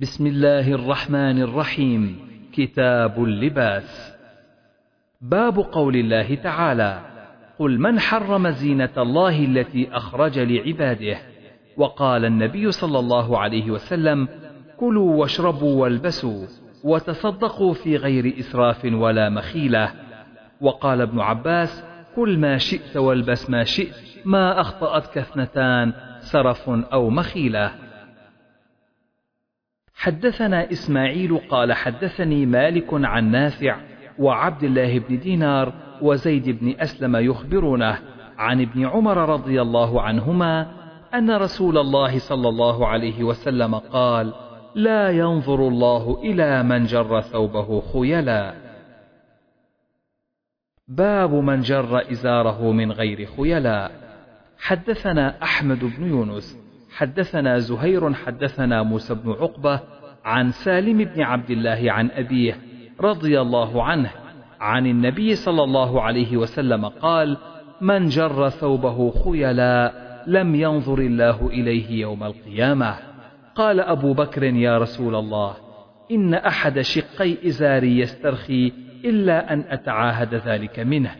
بسم الله الرحمن الرحيم. كتاب اللباس. باب قول الله تعالى قل من حرم زينة الله التي أخرج لعباده؟ وقال النبي صلى الله عليه وسلم كلوا واشربوا والبسوا وتصدقوا في غير إسراف ولا مخيلة. وقال ابن عباس كل ما شئت والبس ما شئت ما أخطأتك اثنتان سرف أو مخيلة. حدثنا إسماعيل قال حدثني مالك عن نافع وعبد الله بن دينار وزيد بن أسلم يخبرونه عن ابن عمر رضي الله عنهما أن رسول الله صلى الله عليه وسلم قال لا ينظر الله إلى من جر ثوبه خيلا. باب من جر إزاره من غير خيلاء حدثنا أحمد بن يونس حدثنا زهير حدثنا موسى بن عقبة عن سالم بن عبد الله عن أبيه رضي الله عنه عن النبي صلى الله عليه وسلم قال من جر ثوبه خيلا لم ينظر الله إليه يوم القيامة. قال أبو بكر يا رسول الله إن أحد شقي إزاري يسترخي إلا أن أتعاهد ذلك منه.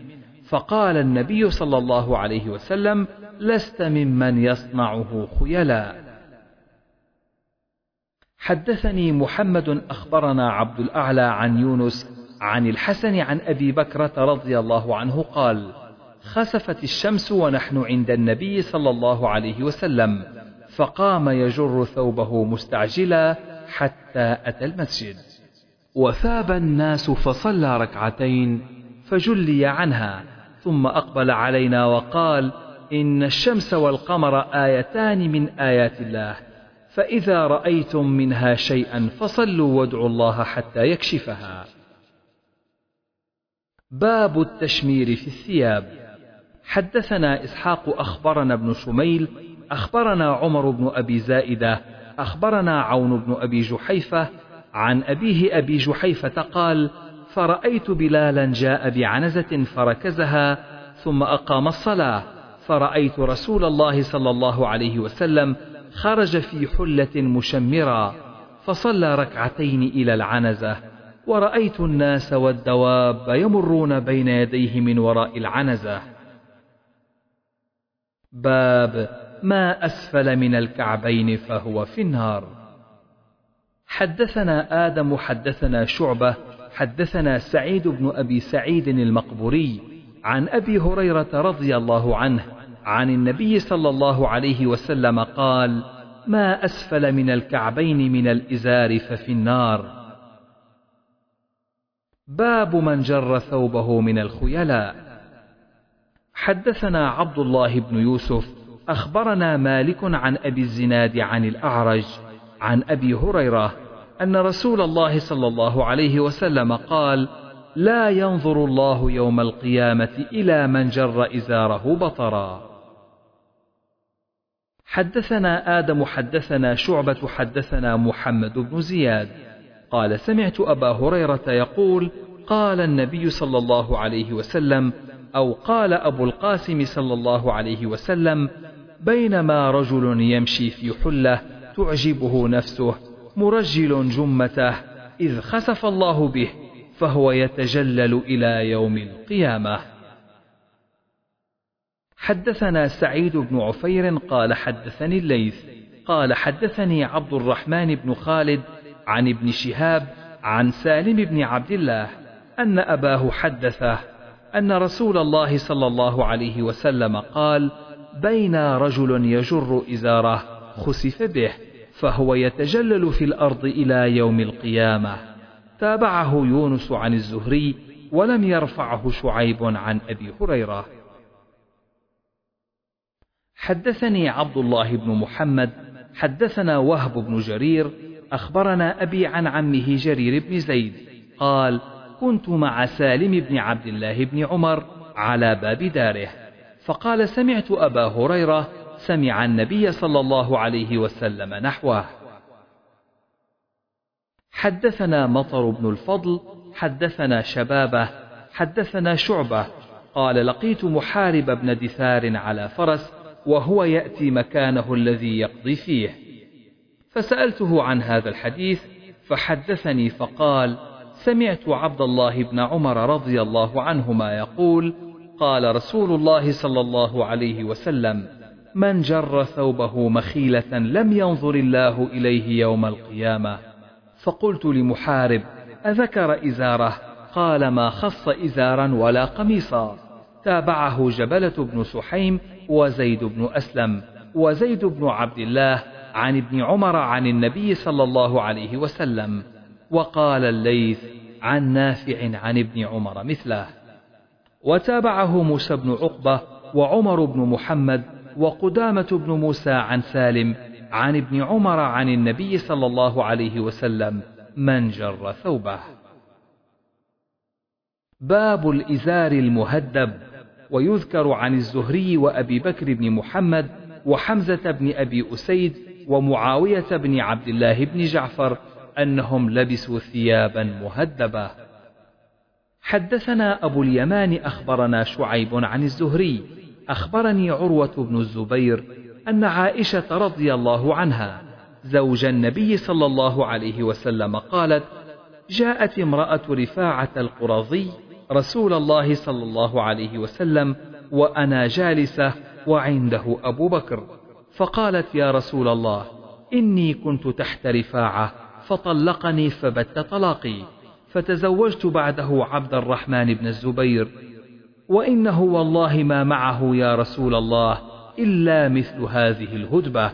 فقال النبي صلى الله عليه وسلم لست ممن يصنعه خيلا. حدثني محمد أخبرنا عبد الأعلى عن يونس عن الحسن عن أبي بكرة رضي الله عنه قال خسفت الشمس ونحن عند النبي صلى الله عليه وسلم فقام يجر ثوبه مستعجلا حتى أتى المسجد. وثاب الناس فصلى ركعتين فجلي عنها ثم أقبل علينا وقال إن الشمس والقمر آيتان من آيات الله. فإذا رأيتم منها شيئا فصلوا وادعوا الله حتى يكشفها. باب التشمير في الثياب. حدثنا إسحاق أخبرنا ابن شميل أخبرنا عمر بن أبي زائدة أخبرنا عون بن أبي جحيفة عن أبيه أبي جحيفة قال فرأيت بلالا جاء بعنزة فركزها ثم أقام الصلاة. فرأيت رسول الله صلى الله عليه وسلم خرج في حلة مشمرة فصلى ركعتين إلى العنزة ورأيت الناس والدواب يمرون بين يديه من وراء العنزة. باب ما أسفل من الكعبين فهو في النار. حدثنا آدم حدثنا شعبة حدثنا سعيد بن أبي سعيد المقبوري عن أبي هريرة رضي الله عنه عن النبي صلى الله عليه وسلم قال ما أسفل من الكعبين من الإزار ففي النار. باب من جر ثوبه من الخيلاء. حدثنا عبد الله بن يوسف أخبرنا مالك عن أبي الزناد عن الأعرج عن أبي هريرة أن رسول الله صلى الله عليه وسلم قال لا ينظر الله يوم القيامة إلى من جر إزاره بطرا. حدثنا آدم حدثنا شعبة حدثنا محمد بن زياد. قال سمعت أبا هريرة يقول قال النبي صلى الله عليه وسلم أو قال أبو القاسم صلى الله عليه وسلم بينما رجل يمشي في حلة تعجبه نفسه مرجل جمته إذ خسف الله به فهو يتجلل إلى يوم القيامة. حدثنا سعيد بن عفير قال حدثني الليث قال حدثني عبد الرحمن بن خالد عن ابن شهاب عن سالم بن عبد الله أن أباه حدثه أن رسول الله صلى الله عليه وسلم قال بين رجل يجر إزاره خسف به فهو يتجلل في الأرض إلى يوم القيامة. تابعه يونس عن الزهري ولم يرفعه شعيب عن أبي هريرة. حدثني عبد الله بن محمد حدثنا وهب بن جرير أخبرنا أبي عن عمه جرير بن زيد قال كنت مع سالم بن عبد الله بن عمر على باب داره فقال سمعت أبا هريرة سمع النبي صلى الله عليه وسلم نحوه. حدثنا مطر بن الفضل حدثنا شبابة حدثنا شعبة قال لقيت محارب بن دثار على فرس وهو يأتي مكانه الذي يقضي فيه. فسألته عن هذا الحديث فحدثني فقال سمعت عبد الله بن عمر رضي الله عنهما يقول قال رسول الله صلى الله عليه وسلم من جر ثوبه مخيلة لم ينظر الله إليه يوم القيامة. فقلت لمحارب أذكر إزاره؟ قال ما خص إزارا ولا قميصا. تابعه جبلة بن سحيم وزيد بن أسلم وزيد بن عبد الله عن ابن عمر عن النبي صلى الله عليه وسلم وقال الليث عن نافع عن ابن عمر مثله. وتابعه موسى بن عقبة وعمر بن محمد وقدامة بن موسى عن سالم عن ابن عمر عن النبي صلى الله عليه وسلم من جر ثوبه. باب الإزار المهدب ويذكر عن الزهري وأبي بكر بن محمد وحمزة بن أبي أسيد ومعاوية بن عبد الله بن جعفر أنهم لبسوا ثيابا مهدبة حدثنا أبو اليمان أخبرنا شعيب عن الزهري. أخبرني عروة بن الزبير أن عائشة رضي الله عنها زوج النبي صلى الله عليه وسلم قالت جاءت امرأة رفاعة القرظي رسول الله صلى الله عليه وسلم وأنا جالسة وعنده أبو بكر. فقالت يا رسول الله إني كنت تحت رفاعة فطلقني فبت طلاقي فتزوجت بعده عبد الرحمن بن الزبير. وإنه والله ما معه يا رسول الله إلا مثل هذه الهدبة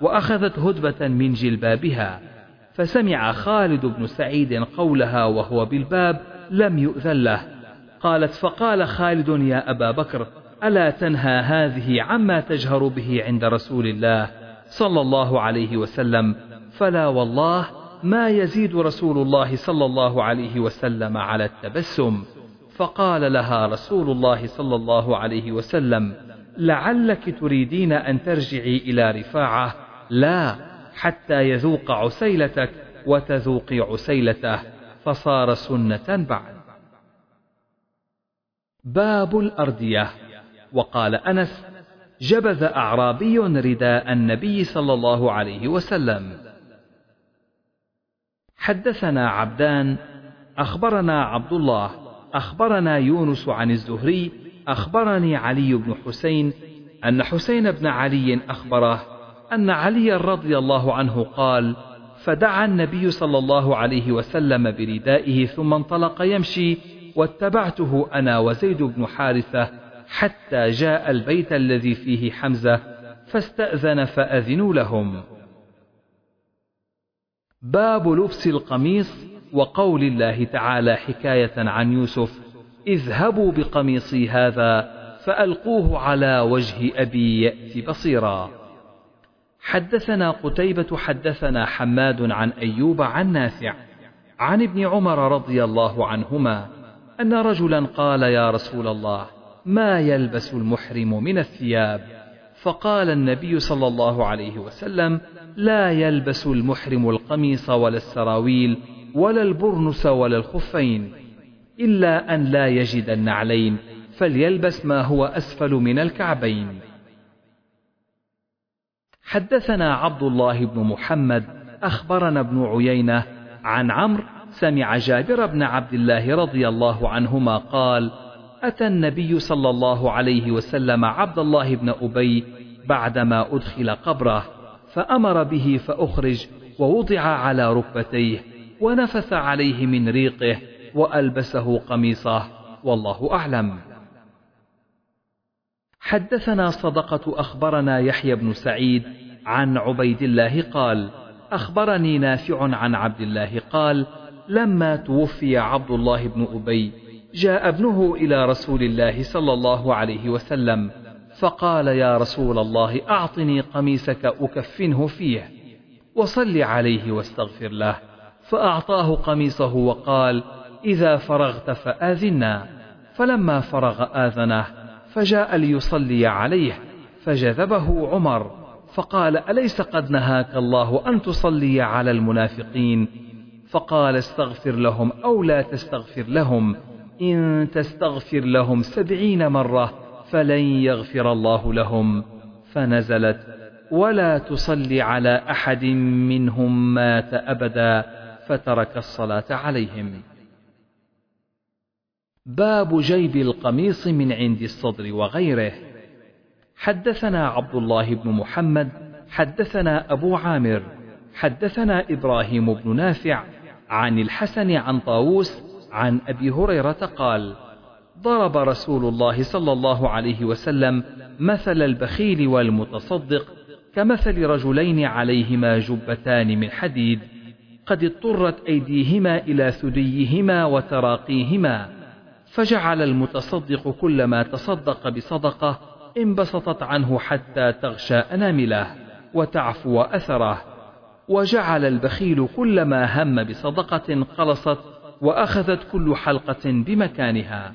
وأخذت هدبة من جلبابها. فسمع خالد بن سعيد قولها وهو بالباب لم يؤذن له. قالت فقال خالد يا أبا بكر ألا تنهى هذه عما تجهر به عند رسول الله صلى الله عليه وسلم؟ فلا والله ما يزيد رسول الله صلى الله عليه وسلم على التبسم. فقال لها رسول الله صلى الله عليه وسلم لعلك تريدين أن ترجعي إلى رفاعة؟ لا حتى يذوق عسيلتك وتذوقي عسيلته. فصار سنة بعد. باب الأردية. وقال أنس جبذ أعرابي رداء النبي صلى الله عليه وسلم. حدثنا عبدان أخبرنا عبد الله أخبرنا يونس عن الزهري أخبرني علي بن حسين أن حسين بن علي أخبره أن علي رضي الله عنه قال فدعا النبي صلى الله عليه وسلم بردائه ثم انطلق يمشي واتبعته أنا وزيد بن حارثة حتى جاء البيت الذي فيه حمزة فاستأذن فأذنوا لهم. باب لبس القميص وقول الله تعالى حكاية عن يوسف اذهبوا بقميصي هذا فألقوه على وجه أبي يأتي بصيرا. حدثنا قتيبة حدثنا حماد عن أيوب عن نافع عن ابن عمر رضي الله عنهما أن رجلا قال يا رسول الله ما يلبس المحرم من الثياب؟ فقال النبي صلى الله عليه وسلم لا يلبس المحرم القميص ولا السراويل ولا البرنس ولا الخفين إلا أن لا يجد النعلين فليلبس ما هو أسفل من الكعبين. حدثنا عبد الله بن محمد أخبرنا ابن عيينة عن عمرو سمع جابر بن عبد الله رضي الله عنهما قال أتى النبي صلى الله عليه وسلم عبد الله بن أبي بعدما أدخل قبره فأمر به فأخرج ووضع على ركبتيه ونفث عليه من ريقه وألبسه قميصه والله أعلم. حدثنا صدقة أخبرنا يحيى بن سعيد عن عبيد الله قال أخبرني نافع عن عبد الله قال لما توفي عبد الله بن أبي جاء ابنه إلى رسول الله صلى الله عليه وسلم فقال يا رسول الله أعطني قميصك أكفنه فيه وصل عليه واستغفر له. فأعطاه قميصه وقال إذا فرغت فآذنا. فلما فرغ آذنه فجاء ليصلي عليه فجذبه عمر فقال أليس قد نهاك الله أن تصلي على المنافقين؟ فقال استغفر لهم أو لا تستغفر لهم. إن تستغفر لهم سبعين مرة فلن يغفر الله لهم. فنزلت ولا تصل على أحد منهم مات أبدا. فترك الصلاة عليهم. باب جيب القميص من عند الصدر وغيره. حدثنا عبد الله بن محمد حدثنا أبو عامر حدثنا إبراهيم بن نافع عن الحسن عن طاووس عن أبي هريرة قال ضرب رسول الله صلى الله عليه وسلم مثل البخيل والمتصدق كمثل رجلين عليهما جبتان من حديد قد اضطرت أيديهما إلى ثديهما وتراقيهما فجعل المتصدق كلما تصدق بصدقة انبسطت عنه حتى تغشى أنامله وتعفو أثره وجعل البخيل كلما هم بصدقة قلصت وأخذت كل حلقة بمكانها.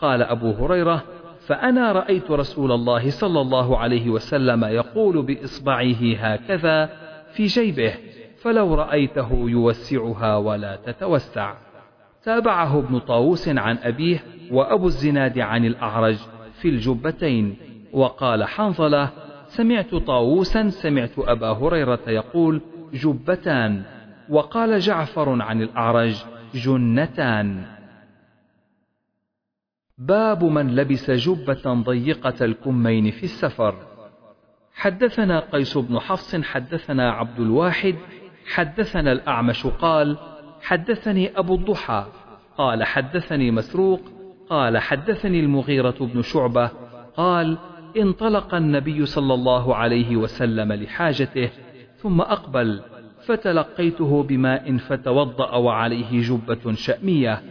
قال أبو هريرة فأنا رأيت رسول الله صلى الله عليه وسلم يقول بإصبعه هكذا في جيبه فلو رأيته يوسعها ولا تتوسع. تابعه ابن طاووس عن أبيه وأبو الزناد عن الأعرج في الجبتين. وقال حنظلة سمعت طاووسا سمعت أبا هريرة يقول جبتان وقال جعفر عن الأعرج جنتان. باب من لبس جبة ضيقة الكمين في السفر. حدثنا قيس بن حفص حدثنا عبد الواحد حدثنا الأعمش قال حدثني أبو الضحى قال حدثني مسروق قال حدثني المغيرة بن شعبة قال انطلق النبي صلى الله عليه وسلم لحاجته ثم أقبل فتلقيته بماء فتوضأ وعليه جبة شأمية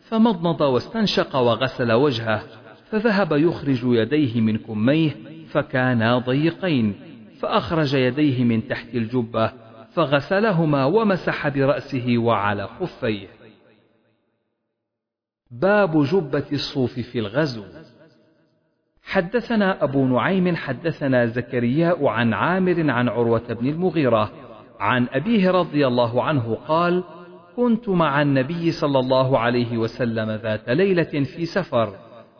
فمضمض واستنشق وغسل وجهه فذهب يخرج يديه من كميه فكانا ضيقين فأخرج يديه من تحت الجبة فغسلهما ومسح برأسه وعلى خفيه. باب جبة الصوف في الغزو. حدثنا أبو نعيم حدثنا زكرياء عن عامر عن عروة بن المغيرة عن أبيه رضي الله عنه قال كنت مع النبي صلى الله عليه وسلم ذات ليلة في سفر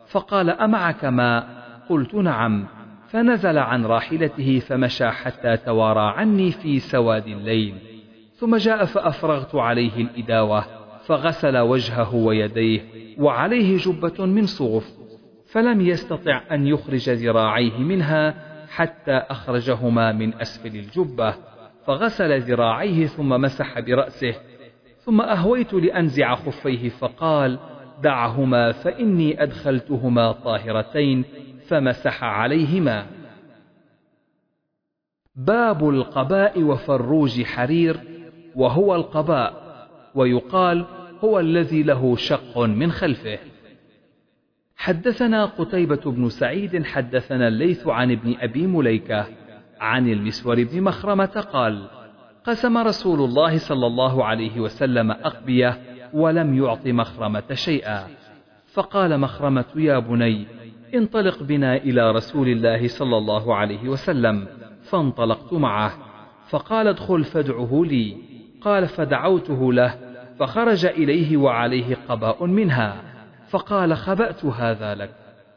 فقال أمعك ماء قلت نعم. فنزل عن راحلته فمشى حتى توارى عني في سواد الليل ثم جاء فأفرغت عليه الإداوة فغسل وجهه ويديه وعليه جبة من صوف فلم يستطع أن يخرج ذراعيه منها حتى أخرجهما من أسفل الجبة فغسل ذراعيه ثم مسح برأسه ثم أهويت لأنزع خفيه فقال دعهما فإني أدخلتهما طاهرتين فمسح عليهما. باب القباء وفروج حرير وهو القباء ويقال هو الذي له شق من خلفه حدثنا قتيبة بن سعيد حدثنا الليث عن ابن أبي مليكة عن المسور بن مخرمة قال قسم رسول الله صلى الله عليه وسلم أقبية ولم يعط مخرمة شيئا. فقال مخرمة يا بني انطلق بنا إلى رسول الله صلى الله عليه وسلم. فانطلقت معه. فقال ادخل فادعه لي. قال فدعوته له. فخرج إليه وعليه قباء منها. فقال خبأت هذا لك.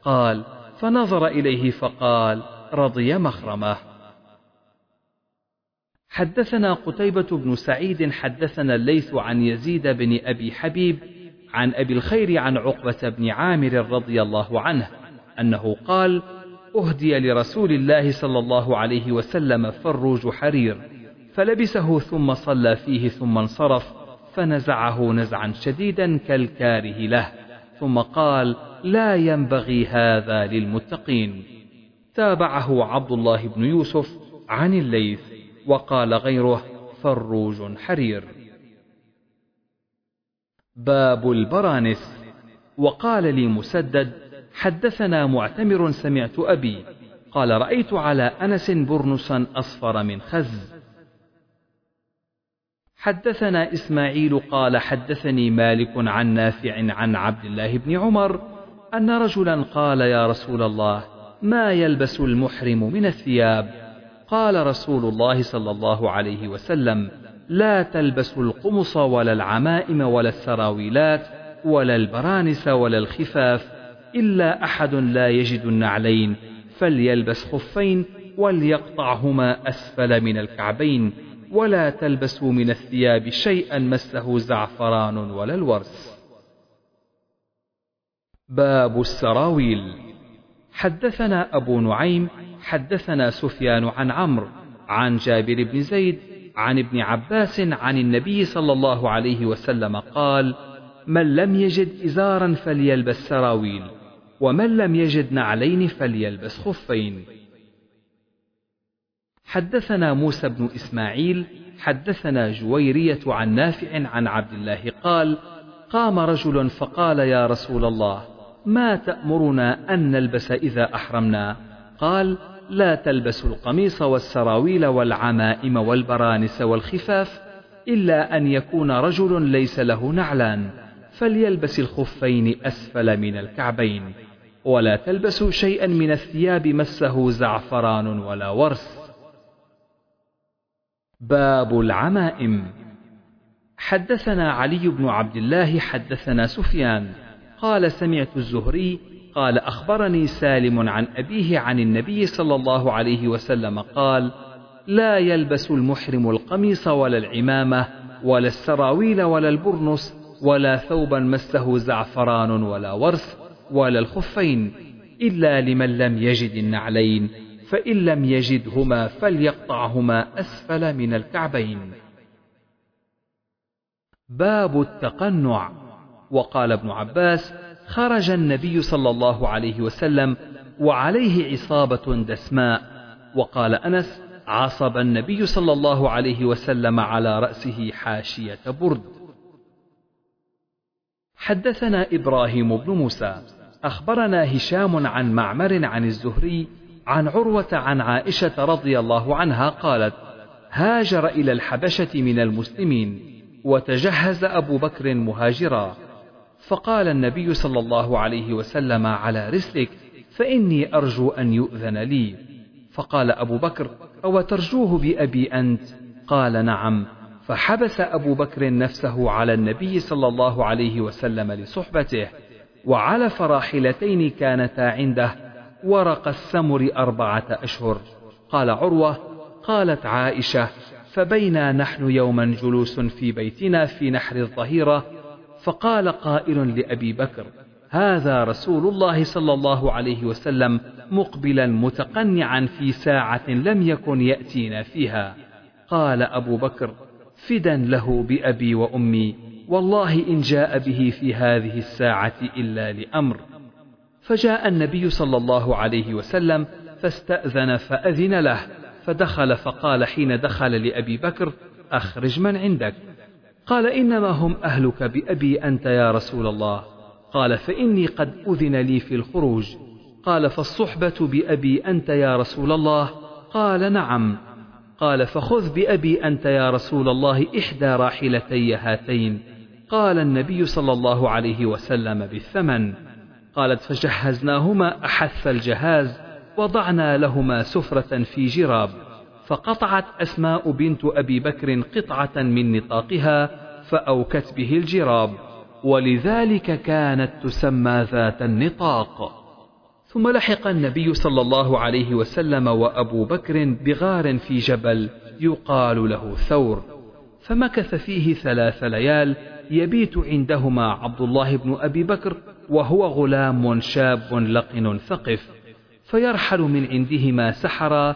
قال فنظر إليه فقال رضي مخرمه. حدثنا قتيبة بن سعيد حدثنا الليث عن يزيد بن أبي حبيب عن أبي الخير عن عقبة بن عامر رضي الله عنه أنه قال أهدي لرسول الله صلى الله عليه وسلم فروج حرير فلبسه ثم صلى فيه ثم انصرف فنزعه نزعا شديدا كالكاره له. ثم قال لا ينبغي هذا للمتقين. تابعه عبد الله بن يوسف عن الليث وقال غيره فروج حرير. باب البرانس. وقال لي مسدد حدثنا معتمر سمعت أبي قال رأيت على أنس برنسا أصفر من خز. حدثنا إسماعيل قال حدثني مالك عن نافع عن عبد الله بن عمر أن رجلا قال يا رسول الله ما يلبس المحرم من الثياب؟ قال رسول الله صلى الله عليه وسلم لا تلبسوا القمص ولا العمائم ولا السراويلات ولا البرانس ولا الخفاف إلا أحد لا يجد النعلين فليلبس خفين وليقطعهما أسفل من الكعبين. ولا تلبسوا من الثياب شيئا مسه زعفران ولا الورس باب السراويل. حدثنا أبو نعيم حدثنا سفيان عن عمرو عن جابر بن زيد عن ابن عباس عن النبي صلى الله عليه وسلم قال من لم يجد إزارا فليلبس سراويل ومن لم يجد نعلين فليلبس خفين. حدثنا موسى بن إسماعيل حدثنا جويرية عن نافع عن عبد الله قال قام رجل فقال يا رسول الله ما تأمرنا أن نلبس إذا أحرمنا؟ قال لا تلبسوا القميص والسراويل والعمائم والبرانس والخفاف إلا أن يكون رجل ليس له نعلان فليلبس الخفين أسفل من الكعبين ولا تلبسوا شيئا من الثياب مسه زعفران ولا ورس. باب العمائم. حدثنا علي بن عبد الله حدثنا سفيان. قال سمعت الزهري قال أخبرني سالم عن أبيه عن النبي صلى الله عليه وسلم قال لا يلبس المحرم القميص ولا العمامة ولا السراويل ولا البرنس ولا ثوبا مسه زعفران ولا ورث ولا الخفين إلا لمن لم يجد النعلين فإن لم يجدهما فليقطعهما أسفل من الكعبين. باب التقنع وقال ابن عباس: خرج النبي صلى الله عليه وسلم وعليه عصابة دسماء، وقال أنس: عصب النبي صلى الله عليه وسلم على رأسه حاشية برد. حدثنا إبراهيم بن موسى، أخبرنا هشام عن معمر عن الزهري عن عروة عن عائشة رضي الله عنها قالت: هاجر إلى الحبشة من المسلمين، وتجهز أبو بكر مهاجرا، فقال النبي صلى الله عليه وسلم على رسلك فإني أرجو أن يؤذن لي، فقال أبو بكر: أو ترجوه بأبي أنت؟ قال نعم، فحبس أبو بكر نفسه على النبي صلى الله عليه وسلم لصحبته، وعلف راحلتين كانتا عنده ورق السمر أربعة أشهر. قال عروة قالت عائشة فبينا نحن يوما جلوس في بيتنا في نحر الظهيرة؟ فقال قائل لأبي بكر هذا رسول الله صلى الله عليه وسلم مقبلا متقنعا في ساعة لم يكن يأتينا فيها. قال أبو بكر فدا له بأبي وأمي والله إن جاء به في هذه الساعة إلا لأمر. فجاء النبي صلى الله عليه وسلم فاستأذن فأذن له فدخل فقال حين دخل لأبي بكر أخرج من عندك. قال إنما هم أهلك بأبي أنت يا رسول الله. قال فإني قد أذن لي في الخروج. قال فالصحبة بأبي أنت يا رسول الله؟ قال نعم. قال فخذ بأبي أنت يا رسول الله إحدى راحلتي هاتين. قال النبي صلى الله عليه وسلم بالثمن. قالت فجهزناهما أحث الجهاز وضعنا لهما سفرة في جراب فقطعت أسماء بنت أبي بكر قطعة من نطاقها فأوكت به الجراب ولذلك كانت تسمى ذات النطاق. ثم لحق النبي صلى الله عليه وسلم وأبو بكر بغار في جبل يقال له ثور فمكث فيه ثلاث ليال يبيت عندهما عبد الله بن أبي بكر وهو غلام شاب لقن ثقف فيرحل من عندهما سحرا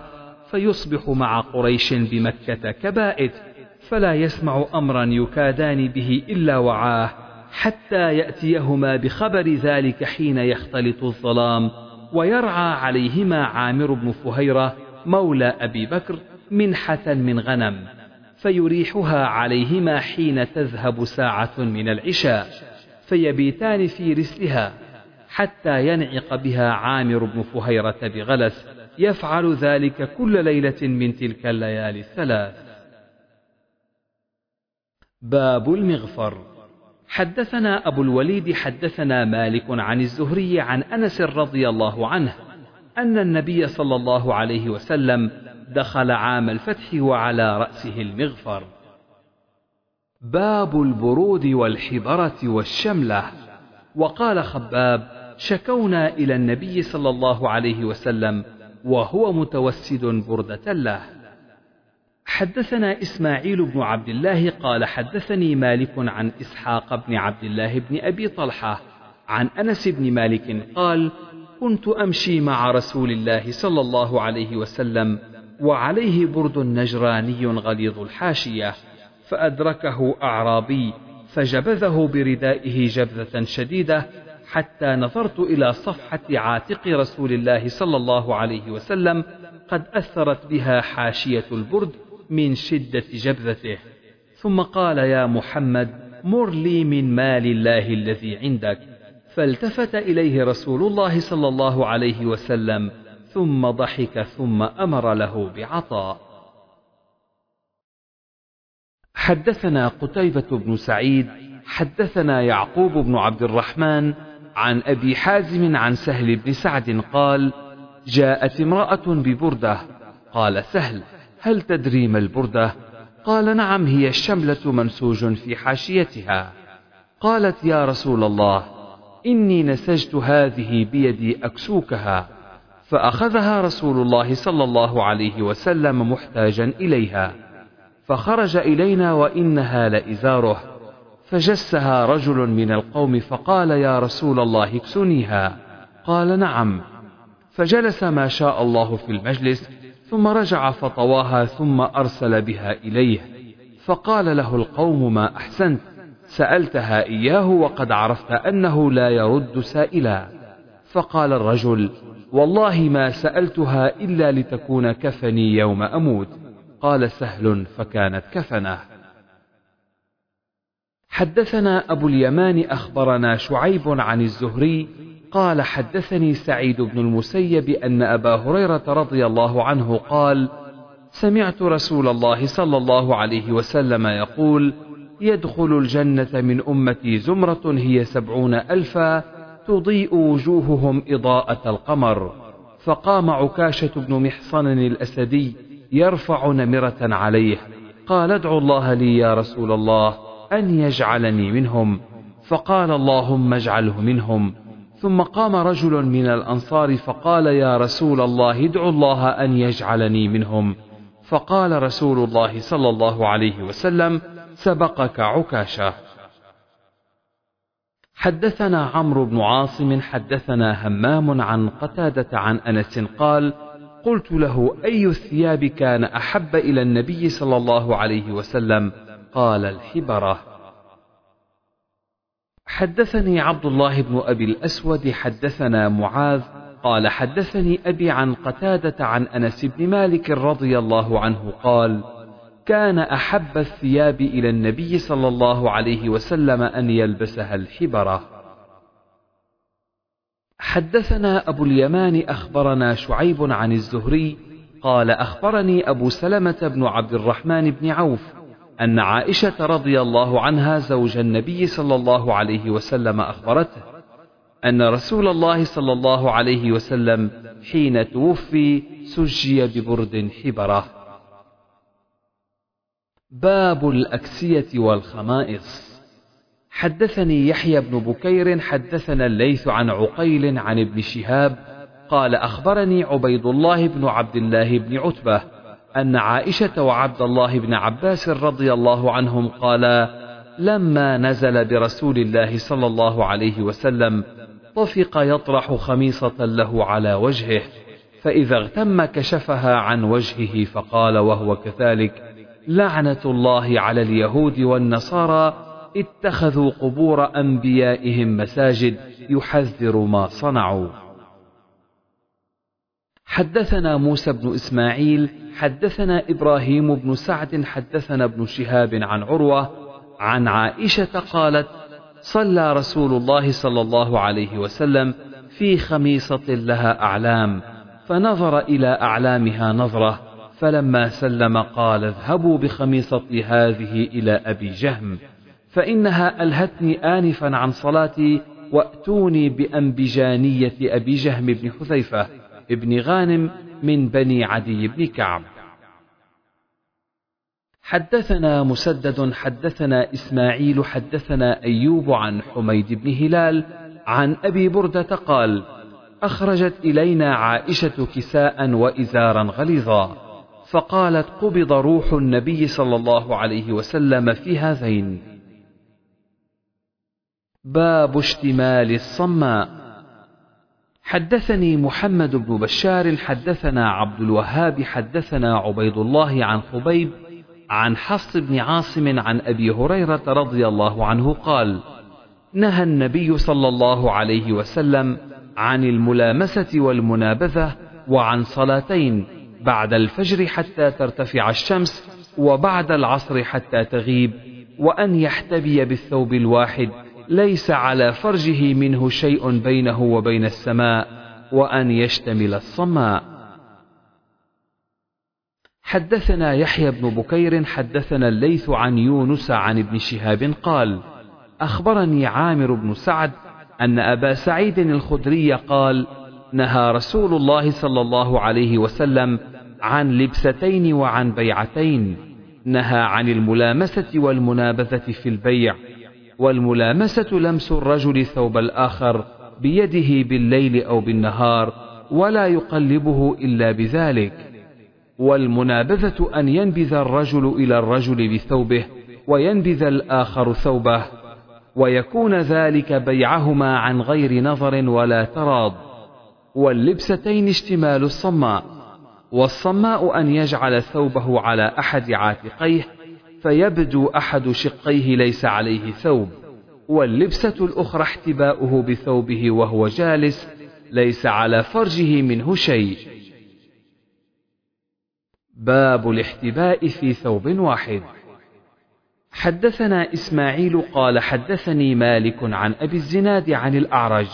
فيصبح مع قريش بمكة كبائت فلا يسمع أمرا يكادان به إلا وعاه حتى يأتيهما بخبر ذلك حين يختلط الظلام ويرعى عليهما عامر بن فهيرة مولى أبي بكر منحة من غنم فيريحها عليهما حين تذهب ساعة من العشاء. فيبيتان في رسلها حتى ينعق بها عامر بن فهيرة بغلس يفعل ذلك كل ليلة من تلك الليالي الثلاث. باب المغفر. حدثنا أبو الوليد حدثنا مالك عن الزهري عن أنس رضي الله عنه أن النبي صلى الله عليه وسلم دخل عام الفتح وعلى رأسه المغفر. باب البرود والحبرة والشملة. وقال خباب شكونا إلى النبي صلى الله عليه وسلم وهو متوسد بردة له. حدثنا إسماعيل بن عبد الله قال حدثني مالك عن إسحاق بن عبد الله بن أبي طلحة عن أنس بن مالك قال كنت أمشي مع رسول الله صلى الله عليه وسلم وعليه برد نجراني غليظ الحاشية. فأدركه أعرابي فجبذه بردائه جبذة شديدة حتى نظرت إلى صفحة عاتق رسول الله صلى الله عليه وسلم قد أثرت بها حاشية البرد من شدة جبذته. ثم قال يا محمد مر لي من مال الله الذي عندك. فالتفت إليه رسول الله صلى الله عليه وسلم ثم ضحك ثم أمر له بعطاء. حدثنا قتيبة بن سعيد حدثنا يعقوب بن عبد الرحمن عن أبي حازم عن سهل بن سعد قال جاءت امرأة ببردة. قال سهل هل تدري ما البردة؟ قال نعم هي الشملة منسوج في حاشيتها. قالت يا رسول الله إني نسجت هذه بيدي أكسوكها فأخذها رسول الله صلى الله عليه وسلم محتاجا إليها. فخرج إلينا وإنها لإزاره. فجسها رجل من القوم فقال يا رسول الله اكسنيها. قال نعم. فجلس ما شاء الله في المجلس ثم رجع فطواها ثم أرسل بها إليه. فقال له القوم ما أحسنت؟ سألتها إياه وقد عرفت أنه لا يرد سائلا. فقال الرجل والله ما سألتها إلا لتكون كفني يوم أموت. قال سهل فكانت كفنة. حدثنا أبو اليمان أخبرنا شعيب عن الزهري قال حدثني سعيد بن المسيب أن أبا هريرة رضي الله عنه قال سمعت رسول الله صلى الله عليه وسلم يقول يدخل الجنة من أمتي زمرة هي سبعون ألفا تضيء وجوههم إضاءة القمر. فقام عكاشة بن محصن الأسدي يرفع نمرة عليه قال ادعو الله لي يا رسول الله أن يجعلني منهم. فقال اللهم اجعله منهم. ثم قام رجل من الأنصار فقال يا رسول الله ادعو الله أن يجعلني منهم. فقال رسول الله صلى الله عليه وسلم سبقك عكاشة. حدثنا عمرو بن عاصم حدثنا همام عن قتادة عن أنس قال قلت له أي الثياب كان أحب إلى النبي صلى الله عليه وسلم؟ قال الحبرة. حدثني عبد الله بن أبي الأسود حدثنا معاذ قال حدثني أبي عن قتادة عن أنس بن مالك رضي الله عنه قال كان أحب الثياب إلى النبي صلى الله عليه وسلم أن يلبسها الحبرة. حدثنا أبو اليمان أخبرنا شعيب عن الزهري قال أخبرني أبو سلمة بن عبد الرحمن بن عوف أن عائشة رضي الله عنها زوج النبي صلى الله عليه وسلم أخبرته أن رسول الله صلى الله عليه وسلم حين توفي سجي ببرد حبرة. باب الأكسية والخمائص. حدثني يحيى بن بكير حدثنا الليث عن عقيل عن ابن شهاب قال أخبرني عبيد الله بن عبد الله بن عتبة أن عائشة وعبد الله بن عباس رضي الله عنهم قالا لما نزل برسول الله صلى الله عليه وسلم طفق يطرح خميصة له على وجهه فإذا اغتم كشفها عن وجهه فقال وهو كذلك لعنة الله على اليهود والنصارى اتخذوا قبور أنبيائهم مساجد يحذر ما صنعوا. حدثنا موسى بن إسماعيل حدثنا إبراهيم بن سعد حدثنا ابن شهاب عن عروة عن عائشة قالت صلى رسول الله صلى الله عليه وسلم في خميصة لها أعلام فنظر إلى أعلامها نظرة فلما سلم قال اذهبوا بخميصتي هذه إلى أبي جهم. فإنها ألهتني آنفا عن صلاتي وأتوني بأنبجانية أبي جهم بن حذيفة ابن غانم من بني عدي بن كعب. حدثنا مسدد حدثنا إسماعيل حدثنا أيوب عن حميد بن هلال عن أبي بردة قال أخرجت إلينا عائشة كساء وإزارا غليظا فقالت قبض روح النبي صلى الله عليه وسلم في هذين. باب اشتمال الصماء. حدثني محمد بن بشار حدثنا عبد الوهاب حدثنا عبيد الله عن خبيب عن حفص بن عاصم عن أبي هريرة رضي الله عنه قال نهى النبي صلى الله عليه وسلم عن الملامسة والمنابذة وعن صلاتين بعد الفجر حتى ترتفع الشمس وبعد العصر حتى تغيب وأن يحتبي بالثوب الواحد ليس على فرجه منه شيء بينه وبين السماء وأن يشتمل الصماء. حدثنا يحيى بن بكير حدثنا الليث عن يونس عن ابن شهاب قال أخبرني عامر بن سعد أن أبا سعيد الخدري قال نهى رسول الله صلى الله عليه وسلم عن لبستين وعن بيعتين نهى عن الملامسة والمنابذة في البيع والملامسة لمس الرجل ثوب الآخر بيده بالليل أو بالنهار ولا يقلبه إلا بذلك. والمنابذة أن ينبذ الرجل إلى الرجل بثوبه وينبذ الآخر ثوبه ويكون ذلك بيعهما عن غير نظر ولا تراض. واللبستين اشتمال الصماء والصماء أن يجعل ثوبه على أحد عاتقيه فيبدو أحد شقيه ليس عليه ثوب واللبسة الأخرى احتباؤه بثوبه وهو جالس ليس على فرجه منه شيء. باب الاحتباء في ثوب واحد. حدثنا إسماعيل قال حدثني مالك عن أبي الزناد عن الأعرج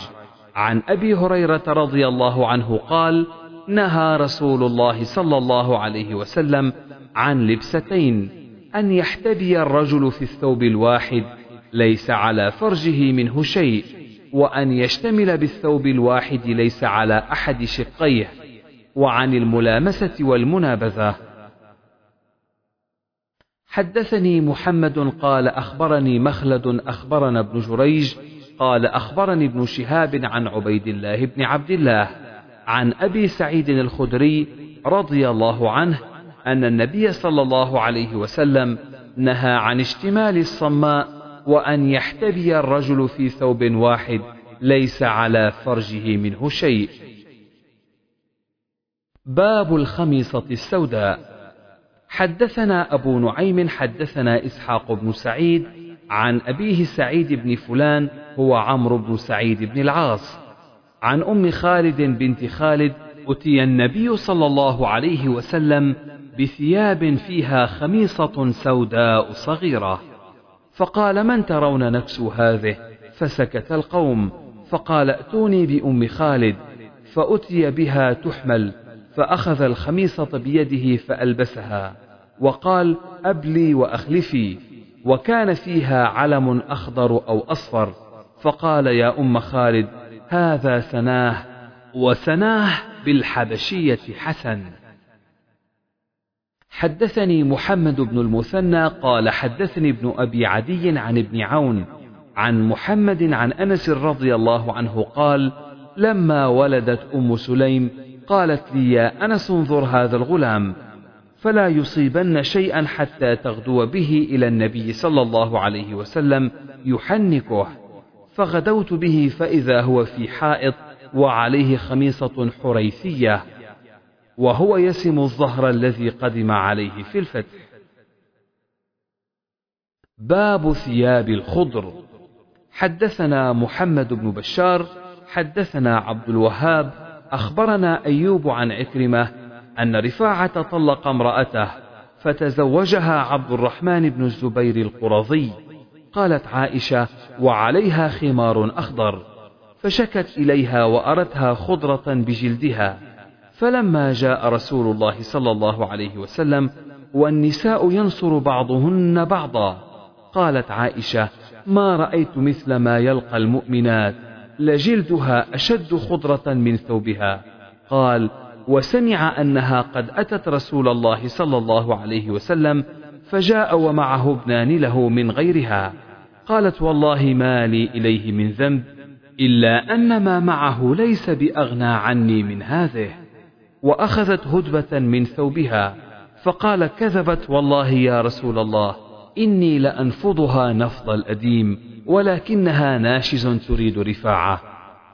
عن أبي هريرة رضي الله عنه قال نهى رسول الله صلى الله عليه وسلم عن لبستين. أن يحتبي الرجل في الثوب الواحد ليس على فرجه منه شيء وأن يشتمل بالثوب الواحد ليس على أحد شقيه. وعن الملامسة والمنابذة حدثني محمد قال أخبرني مخلد أخبرنا ابن جريج قال أخبرني ابن شهاب عن عبيد الله بن عبد الله عن أبي سعيد الخدري رضي الله عنه أن النبي صلى الله عليه وسلم نهى عن اشتمال الصماء وأن يحتبي الرجل في ثوب واحد ليس على فرجه منه شيء. باب الخميصة السوداء حدثنا أبو نعيم حدثنا إسحاق بن سعيد عن أبيه سعيد بن فلان هو عمرو بن سعيد بن العاص عن أم خالد بنت خالد أتي النبي صلى الله عليه وسلم بثياب فيها خميصة سوداء صغيرة. فقال من ترون نكس هذه؟ فسكت القوم. فقال ائتوني بأم خالد. فأتي بها تحمل. فأخذ الخميصة بيده فألبسها. وقال أبلي وأخلفي. وكان فيها علم أخضر أو أصفر. فقال يا أم خالد هذا سناه. وسناه بالحبشية حسن. حدثني محمد بن المثنى قال حدثني ابن أبي عدي عن ابن عون عن محمد عن أنس رضي الله عنه قال لما ولدت أم سليم قالت لي يا أنس انظر هذا الغلام فلا يصيبن شيئا حتى تغدو به إلى النبي صلى الله عليه وسلم يحنكه فغدوت به فإذا هو في حائط وعليه خميصة حريثية وهو يسم الظهر الذي قدم عليه في الفتح. باب ثياب الخضر. حدثنا محمد بن بشار حدثنا عبد الوهاب أخبرنا أيوب عن عكرمة أن رفاعة طلق امرأته فتزوجها عبد الرحمن بن الزبير القرظي. قالت عائشة وعليها خمار أخضر. فشكت إليها وارتها خضرة بجلدها. فلما جاء رسول الله صلى الله عليه وسلم والنساء ينصر بعضهن بعضا قالت عائشة ما رأيت مثل ما يلقى المؤمنات لجلدها أشد خضرة من ثوبها. قال وسمع أنها قد أتت رسول الله صلى الله عليه وسلم فجاء ومعه ابنان له من غيرها. قالت والله ما لي إليه من ذنب إلا أن ما معه ليس بأغنى عني من هذه. وأخذت هدبة من ثوبها فقال كذبت والله يا رسول الله إني لأنفضها نفض الأديم ولكنها ناشز تريد رفاعة.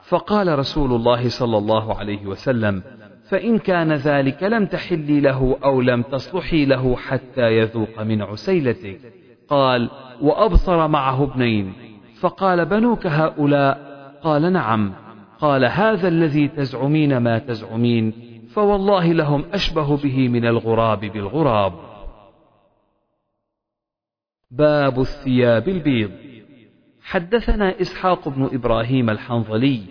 فقال رسول الله صلى الله عليه وسلم فإن كان ذلك لم تحلي له أو لم تصلحي له حتى يذوق من عسيلتك. قال وأبصر معه ابنين. فقال بنوك هؤلاء قال نعم. قال هذا الذي تزعمين ما تزعمين فوالله لهم أشبه به من الغراب بالغراب. باب الثياب البيض. حدثنا إسحاق بن إبراهيم الحنظلي.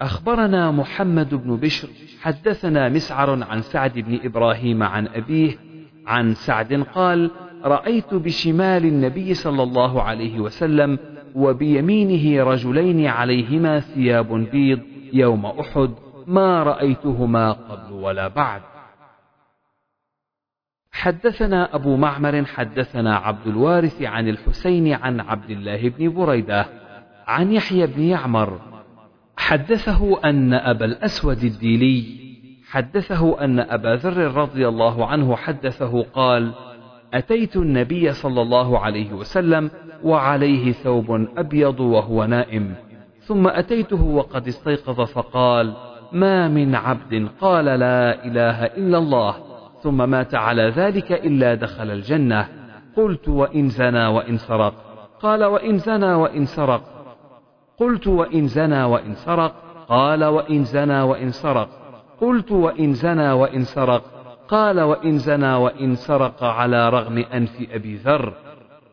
أخبرنا محمد بن بشر. حدثنا مسعر عن سعد بن إبراهيم عن أبيه عن سعد قال رأيت بشمال النبي صلى الله عليه وسلم وبيمينه رجلين عليهما ثياب بيض يوم أحد ما رأيتهما قبل ولا بعد. حدثنا أبو معمر حدثنا عبد الوارث عن الحسين عن عبد الله بن بريدة عن يحيى بن يعمر. حدثه أن أبا الأسود الديلي حدثه أن أبا ذر رضي الله عنه حدثه قال أتيت النبي صلى الله عليه وسلم وعليه ثوب أبيض وهو نائم ثم أتيته وقد استيقظ فقال ما من عبد قال لا إله إلا الله ثم مات على ذلك إلا دخل الجنة قلت وإن زنى وإن سرق؟ قال وإن زنى وإن سرق؟ قلت وإن زنى وإن سرق؟ قال وإن زنى وإن سرق؟ قلت وإن زنى وإن سرق؟ قال وإن زنى وإن سرق على رغم أنف أبي ذر.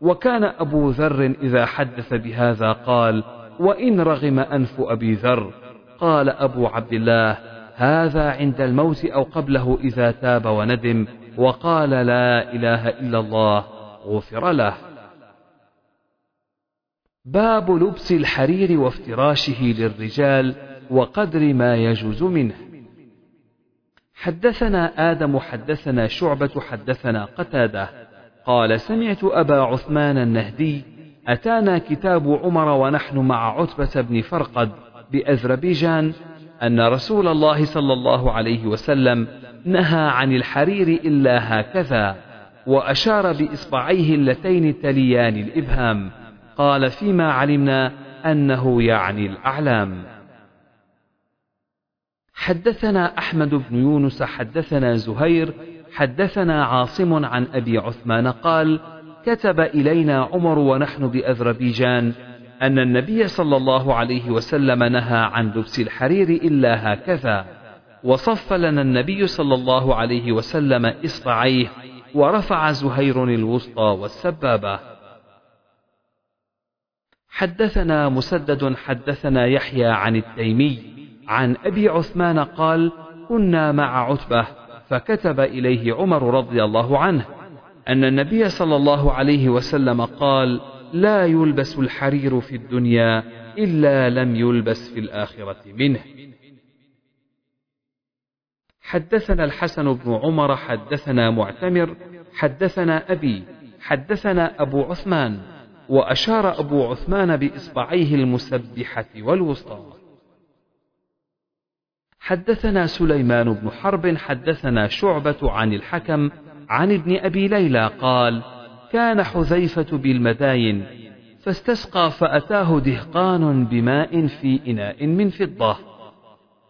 وكان أبو ذر إذا حدث بهذا قال وإن رغم أنف أبي ذر. قال أبو عبد الله هذا عند الموت أو قبله إذا تاب وندم. وقال لا إله إلا الله غفر له. باب لبس الحرير وافتراشه للرجال وقدر ما يجوز منه. حدثنا آدم حدثنا شعبة حدثنا قتادة. قال سمعت أبا عثمان النهدي أتانا كتاب عمر ونحن مع عتبة بن فرقد بأذربيجان أن رسول الله صلى الله عليه وسلم نهى عن الحرير إلا هكذا وأشار بإصبعيه اللتين تليان الإبهام. قال فيما علمنا أنه يعني الأعلام. حدثنا أحمد بن يونس حدثنا زهير حدثنا عاصم عن أبي عثمان قال كتب إلينا عمر ونحن بأذربيجان أن النبي صلى الله عليه وسلم نهى عن لبس الحرير إلا هكذا وصف لنا النبي صلى الله عليه وسلم إصبعيه ورفع زهير الوسطى والسبابة. حدثنا مسدد حدثنا يحيى عن التيمي عن أبي عثمان قال كنا مع عتبة فكتب إليه عمر رضي الله عنه أن النبي صلى الله عليه وسلم قال لا يلبس الحرير في الدنيا إلا لم يلبس في الآخرة منه. حدثنا الحسن بن عمر حدثنا معتمر حدثنا أبي حدثنا أبو عثمان وأشار أبو عثمان بإصبعيه المسبحة والوسطى. حدثنا سليمان بن حرب حدثنا شعبة عن الحكم عن ابن أبي ليلى قال كان حذيفة بالمداين فاستسقى فأتاه دهقان بماء في إناء من فضة.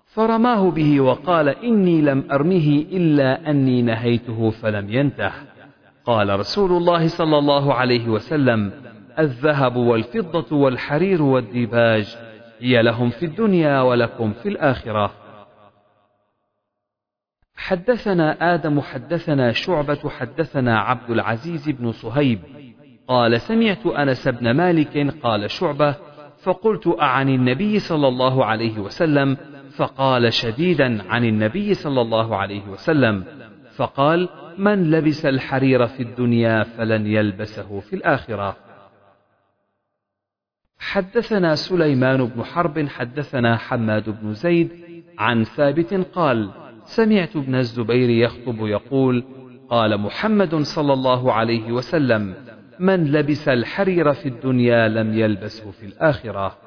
فرماه به وقال إني لم أرمه إلا أني نهيته فلم ينته. قال رسول الله صلى الله عليه وسلم الذهب والفضة والحرير والديباج هي لهم في الدنيا ولكم في الآخرة. حدثنا آدم حدثنا شعبة حدثنا عبد العزيز بن صهيب. قال سمعت أنس بن مالك قال شعبة فقلت أعن النبي صلى الله عليه وسلم؟ فقال شديدا عن النبي صلى الله عليه وسلم. فقال من لبس الحرير في الدنيا فلن يلبسه في الآخرة. حدثنا سليمان بن حرب حدثنا حماد بن زيد عن ثابت قال سمعت ابن الزبير يخطب يقول قال محمد صلى الله عليه وسلم من لبس الحرير في الدنيا لم يلبسه في الآخرة.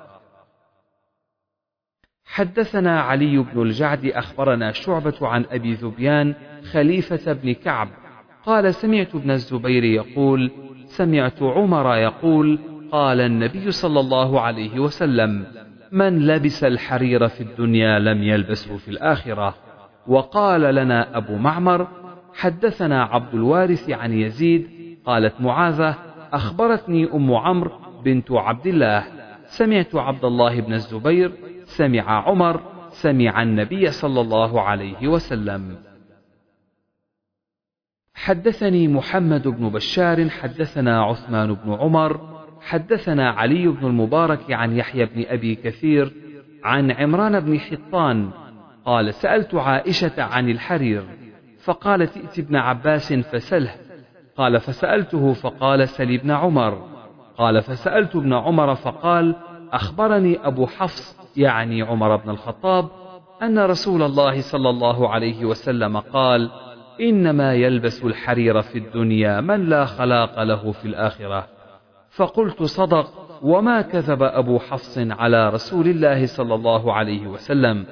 حدثنا علي بن الجعد أخبرنا شعبة عن أبي ذبيان خليفة بن كعب قال سمعت ابن الزبير يقول سمعت عمر يقول قال النبي صلى الله عليه وسلم من لبس الحرير في الدنيا لم يلبسه في الآخرة. وقال لنا أبو معمر حدثنا عبد الوارث عن يزيد قالت معاذة أخبرتني أم عمرو بنت عبد الله. سمعت عبد الله بن الزبير سمع عمر سمع النبي صلى الله عليه وسلم. حدثني محمد بن بشار حدثنا عثمان بن عمر حدثنا علي بن المبارك عن يحيى بن أبي كثير عن عمران بن حطان قال سألت عائشة عن الحرير فقالت ائت ابن عباس فسله. قال فسألته فقال سل ابن عمر. قال فسألت ابن عمر فقال أخبرني أبو حفص يعني عمر بن الخطاب أن رسول الله صلى الله عليه وسلم قال إنما يلبس الحرير في الدنيا من لا خلاق له في الآخرة. فقلت صدق وما كذب أبو حفص على رسول الله صلى الله عليه وسلم.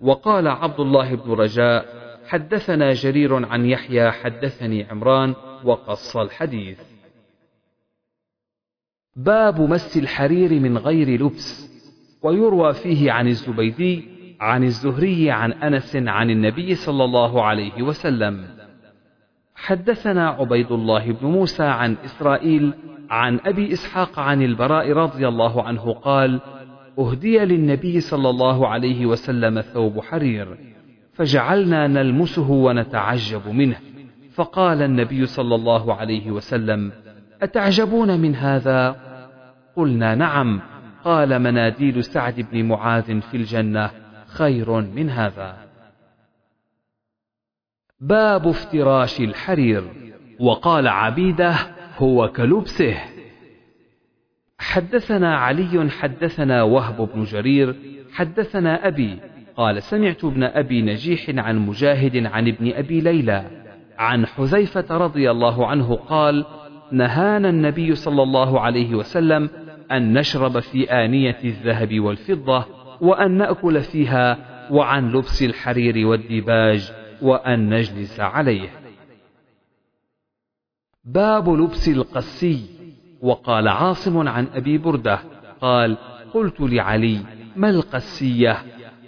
وقال عبد الله بن رجاء حدثنا جرير عن يحيى حدثني عمران وقص الحديث. باب مس الحرير من غير لبس ويروى فيه عن الزبيدي عن الزهري عن أنس عن النبي صلى الله عليه وسلم. حدثنا عبيد الله بن موسى عن إسرائيل عن أبي إسحاق عن البراء رضي الله عنه قال أهدي للنبي صلى الله عليه وسلم ثوب حرير فجعلنا نلمسه ونتعجب منه. فقال النبي صلى الله عليه وسلم أتعجبون من هذا؟ قلنا نعم. قال مناديل سعد بن معاذ في الجنة خير من هذا. باب افتراش الحرير. وقال عبيده هو كلبسه. حدثنا علي حدثنا وهب بن جرير حدثنا أبي قال سمعت ابن أبي نجيح عن مجاهد عن ابن أبي ليلى عن حذيفة رضي الله عنه قال نهانا النبي صلى الله عليه وسلم أن نشرب في آنية الذهب والفضة وأن نأكل فيها وعن لبس الحرير والديباج وأن نجلس عليه. باب لبس القسي. وقال عاصم عن أبي بردة قال قلت لعلي ما القسية؟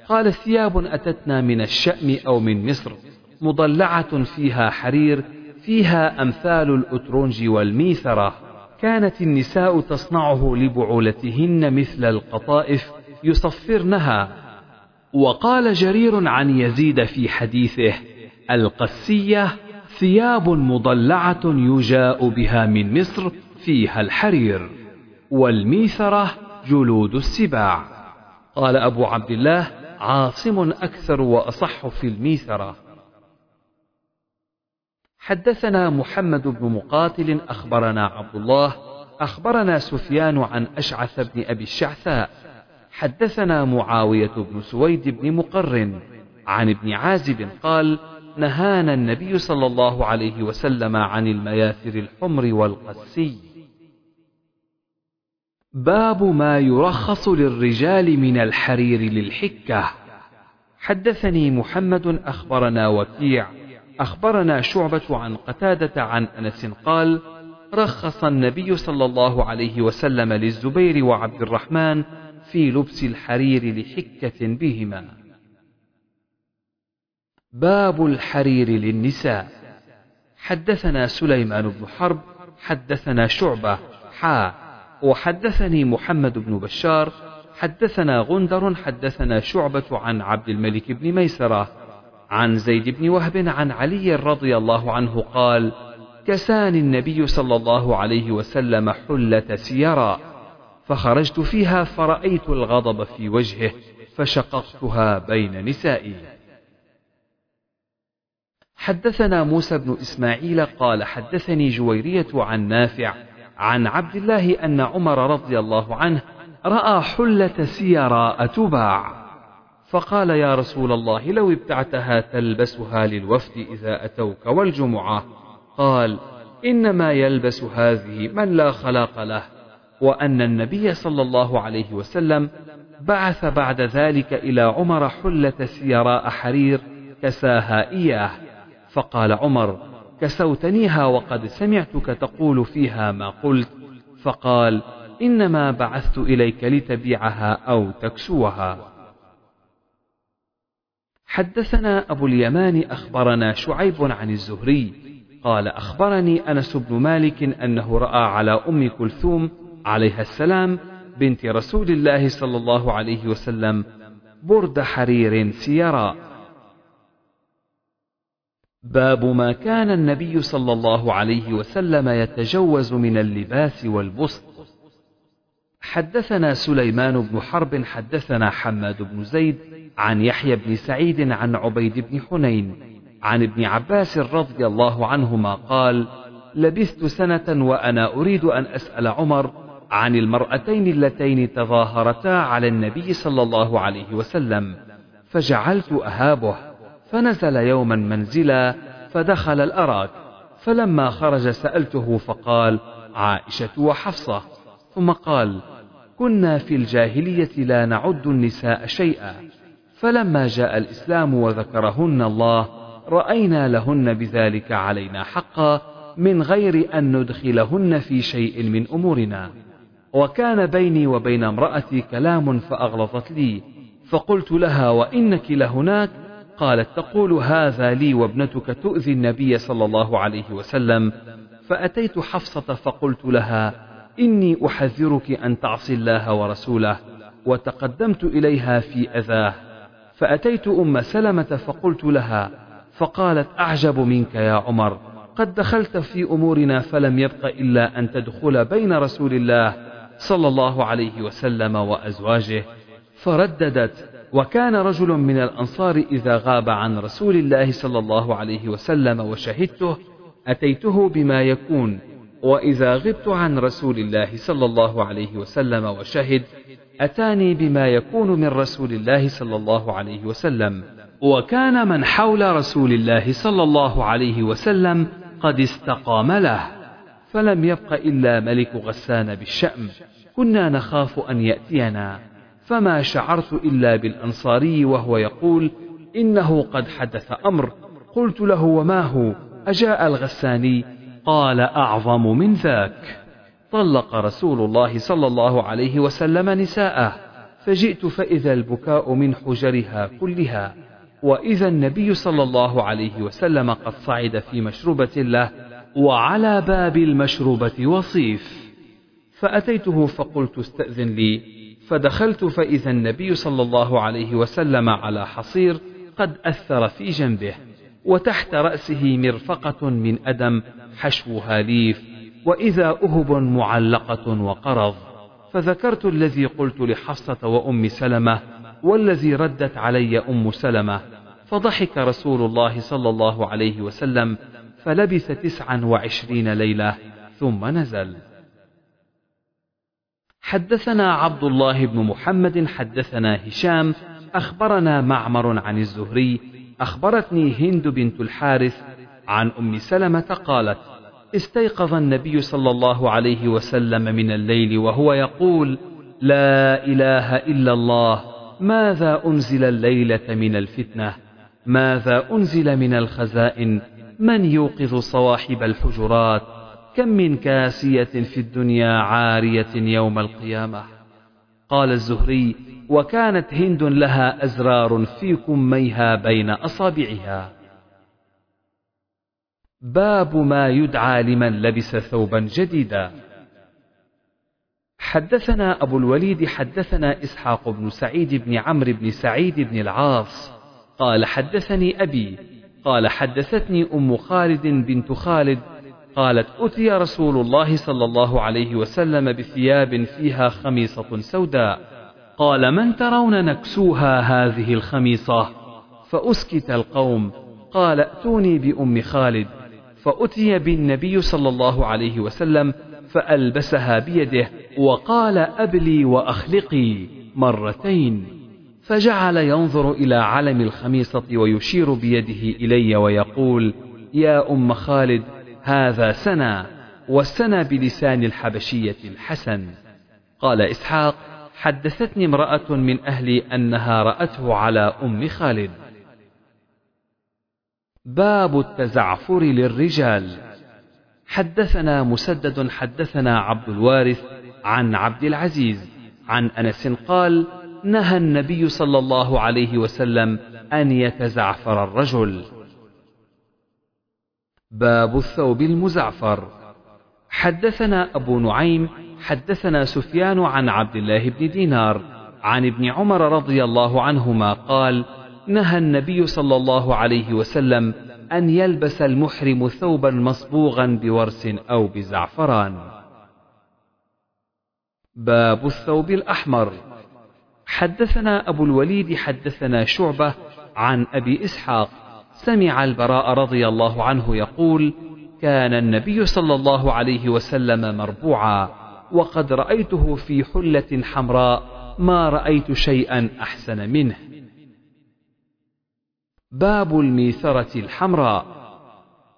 قال ثياب أتتنا من الشأم أو من مصر مضلعة فيها حرير فيها أمثال الأترنج والميثرة. كانت النساء تصنعه لبعولتهن مثل القطائف يصفرنها. وقال جرير عن يزيد في حديثه القسية ثياب مضلعة يجاء بها من مصر فيها الحرير والميثرة جلود السباع. قال أبو عبد الله عاصم أكثر وأصح في الميثرة. حدثنا محمد بن مقاتل أخبرنا عبد الله أخبرنا سفيان عن أشعث بن أبي الشعثاء. حدثنا معاوية بن سويد بن مقرن عن ابن عازب قال نهانا النبي صلى الله عليه وسلم عن المياثر الحمر والقسي. باب ما يرخص للرجال من الحرير للحكة. حدثني محمد أخبرنا وكيع. أخبرنا شعبة عن قتادة عن أنس قال رخص النبي صلى الله عليه وسلم للزبير وعبد الرحمن في لبس الحرير لحكة بهما. باب الحرير للنساء. حدثنا سليمان بن حرب حدثنا شعبة حا وحدثني محمد بن بشار حدثنا غندر حدثنا شعبة عن عبد الملك بن ميسرة عن زيد بن وهب عن علي رضي الله عنه قال كساني النبي صلى الله عليه وسلم حلة سيرا فخرجت فيها فرأيت الغضب في وجهه فشققتها بين نسائي. حدثنا موسى بن إسماعيل قال حدثني جويرية عن نافع عن عبد الله أن عمر رضي الله عنه رأى حلة سيراء تباع فقال يا رسول الله لو ابتعتها تلبسها للوفد إذا أتوك والجمعة. قال إنما يلبس هذه من لا خلاق له. وأن النبي صلى الله عليه وسلم بعث بعد ذلك إلى عمر حلة سيراء حرير كساها إياه. فقال عمر كسوتنيها وقد سمعتك تقول فيها ما قلت فقال إنما بعثت إليك لتبيعها أو تكسوها. حدثنا أبو اليمان أخبرنا شعيب عن الزهري قال أخبرني أنس بن مالك أنه رأى على أم كلثوم عليها السلام بنت رسول الله صلى الله عليه وسلم برد حرير سيرا باب ما كان النبي صلى الله عليه وسلم يتجوز من اللباس والبسط. حدثنا سليمان بن حرب حدثنا حماد بن زيد عن يحيى بن سعيد عن عبيد بن حنين عن ابن عباس رضي الله عنهما قال لبثت سنة وأنا أريد أن أسأل عمر عن المرأتين اللتين تظاهرتا على النبي صلى الله عليه وسلم فجعلت أهابه فنزل يوما منزلا فدخل الأراك فلما خرج سألته فقال عائشة وحفصة. ثم قال كنا في الجاهلية لا نعد النساء شيئا. فلما جاء الإسلام وذكرهن الله رأينا لهن بذلك علينا حقا من غير أن ندخلهن في شيء من أمورنا. وكان بيني وبين امرأتي كلام فأغلظت لي فقلت لها وإنك لهناك قالت تقول هذا لي وابنتك تؤذي النبي صلى الله عليه وسلم. فأتيت حفصة فقلت لها إني أحذرك أن تعصي الله ورسوله وتقدمت إليها في أذاه. فأتيت أم سلمة فقلت لها فقالت أعجب منك يا عمر قد دخلت في أمورنا فلم يبق إلا أن تدخل بين رسول الله صلى الله عليه وسلم وأزواجه. فرددت وكان رجل من الأنصار إذا غاب عن رسول الله صلى الله عليه وسلم وشهدته أتيته بما يكون وإذا غبت عن رسول الله صلى الله عليه وسلم وشهد أتاني بما يكون من رسول الله صلى الله عليه وسلم. وكان من حول رسول الله صلى الله عليه وسلم قد استقام له فلم يبق إلا ملك غسان بالشأم. كنا نخاف أن يأتينا. فما شعرت إلا بالأنصاري وهو يقول إنه قد حدث أمر. قلت له وما هو؟ أجاء الغساني. قال أعظم من ذاك. طلق رسول الله صلى الله عليه وسلم نساءه فجئت فإذا البكاء من حجرها كلها. وإذا النبي صلى الله عليه وسلم قد صعد في مشروبة له وعلى باب المشروبة وصيف. فأتيته فقلت استأذن لي. فدخلت فإذا النبي صلى الله عليه وسلم على حصير قد أثر في جنبه وتحت رأسه مرفقة من أدم حشوها ليف وإذا أهب معلقة وقرض. فذكرت الذي قلت لحفصة وأم سلمة والذي ردت علي أم سلمة فضحك رسول الله صلى الله عليه وسلم فلبث تسعا وعشرين ليلة ثم نزل. حدثنا عبد الله بن محمد حدثنا هشام أخبرنا معمر عن الزهري أخبرتني هند بنت الحارث عن أم سلمة قالت استيقظ النبي صلى الله عليه وسلم من الليل وهو يقول لا إله إلا الله ماذا أنزل الليلة من الفتنة؟ ماذا أنزل من الخزائن؟ من يوقظ صواحب الحجرات؟ كم من كاسية في الدنيا عارية يوم القيامة؟ قال الزهري وكانت هند لها أزرار في كميها بين أصابعها. باب ما يدعى لمن لبس ثوبا جديدا. حدثنا أبو الوليد حدثنا إسحاق بن سعيد بن عمرو بن سعيد بن العاص. قال حدثني أبي قال حدثتني أم خالد بنت خالد قالت أتي رسول الله صلى الله عليه وسلم بثياب فيها خميصة سوداء. قال من ترون نكسوها هذه الخميصة؟ فأسكت القوم. قال ائتوني بأم خالد. فأتي بالنبي صلى الله عليه وسلم فألبسها بيده وقال أبلي وأخلقي مرتين. فجعل ينظر إلى علم الخميصة ويشير بيده إلي ويقول يا أم خالد هذا سنى والسنى بلسان الحبشية الحسن. قال إسحاق حدثتني امرأة من أهلي أنها رأته على أم خالد. باب التزعفر للرجال. حدثنا مسدد حدثنا عبد الوارث عن عبد العزيز عن أنس قال نهى النبي صلى الله عليه وسلم أن يتزعفر الرجل. باب الثوب المزعفر حدثنا أبو نعيم حدثنا سفيان عن عبد الله بن دينار عن ابن عمر رضي الله عنهما قال نهى النبي صلى الله عليه وسلم أن يلبس المحرم ثوبا مصبوغا بورس أو بزعفران. باب الثوب الأحمر حدثنا أبو الوليد حدثنا شعبة عن أبي إسحاق سمع البراء رضي الله عنه يقول: كان النبي صلى الله عليه وسلم مربوعا وقد رأيته في حلة حمراء ما رأيت شيئا أحسن منه. باب الميثرة الحمراء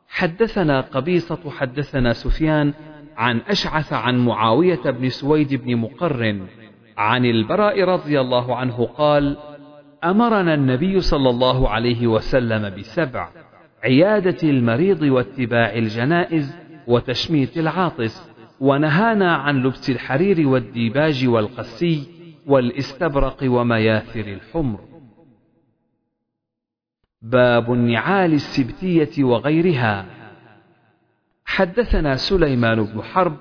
حدثنا قبيصة حدثنا سفيان عن أشعث عن معاوية بن سويد بن مقرن عن البراء رضي الله عنه قال أمرنا النبي صلى الله عليه وسلم بسبع عيادة المريض واتباع الجنائز وتشميت العاطس ونهانا عن لبس الحرير والديباج والقسي والاستبرق ومياثر الحمر. باب النعال السبتية وغيرها. حدثنا سليمان بن حرب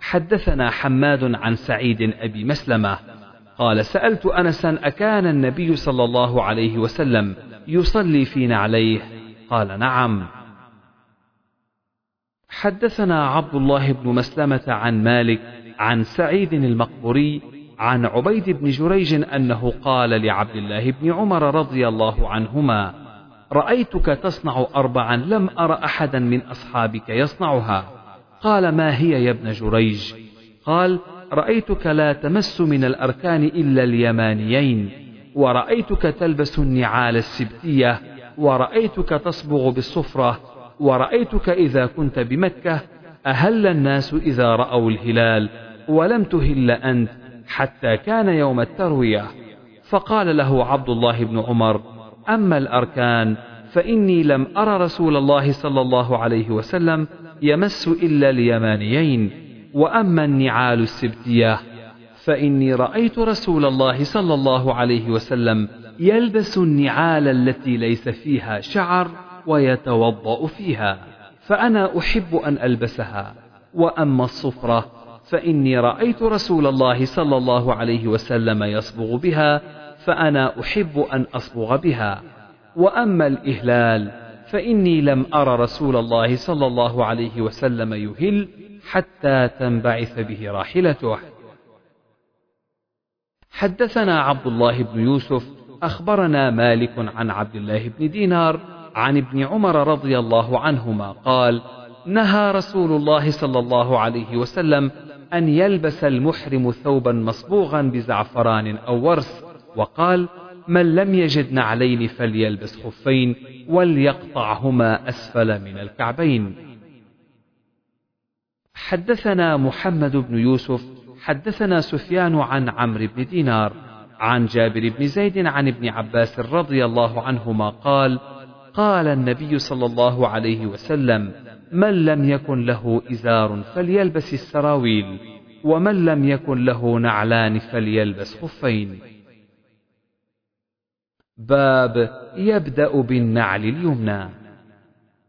حدثنا حماد عن سعيد أبي مسلمة قال سألت أنسا أكان النبي صلى الله عليه وسلم يصلي في نعليه قال نعم. حدثنا عبد الله بن مسلمة عن مالك عن سعيد المقبوري عن عبيد بن جريج أنه قال لعبد الله بن عمر رضي الله عنهما رأيتك تصنع أربعا لم أر أحدا من أصحابك يصنعها. قال ما هي يا ابن جريج؟ قال رأيتك لا تمس من الأركان إلا اليمانيين ورأيتك تلبس النعال السبتية ورأيتك تصبغ بالصفرة ورأيتك إذا كنت بمكة أهل الناس إذا رأوا الهلال ولم تهل أنت حتى كان يوم التروية. فقال له عبد الله بن عمر أما الأركان فإني لم أر رسول الله صلى الله عليه وسلم يمس إلا اليمانيين. وأما النعال السبتية فإني رأيت رسول الله صلى الله عليه وسلم يلبس النعال التي ليس فيها شعر ويتوضأ فيها فأنا أحب أن ألبسها. وأما الصفرة فإني رأيت رسول الله صلى الله عليه وسلم يصبغ بها فأنا أحب أن أصبغ بها. وأما الإهلال فإني لم أر رسول الله صلى الله عليه وسلم يهل حتى تنبعث به راحلته. حدثنا عبد الله بن يوسف أخبرنا مالك عن عبد الله بن دينار عن ابن عمر رضي الله عنهما قال نهى رسول الله صلى الله عليه وسلم أن يلبس المحرم ثوبا مصبوغا بزعفران أو ورس وقال من لم يجد نعلين فليلبس خفين وليقطعهما أسفل من الكعبين. حدثنا محمد بن يوسف حدثنا سفيان عن عمرو بن دينار عن جابر بن زيد عن ابن عباس رضي الله عنهما قال قال النبي صلى الله عليه وسلم من لم يكن له إزار فليلبس السراويل ومن لم يكن له نعلان فليلبس خفين. باب يبدأ بالنعل اليمنى.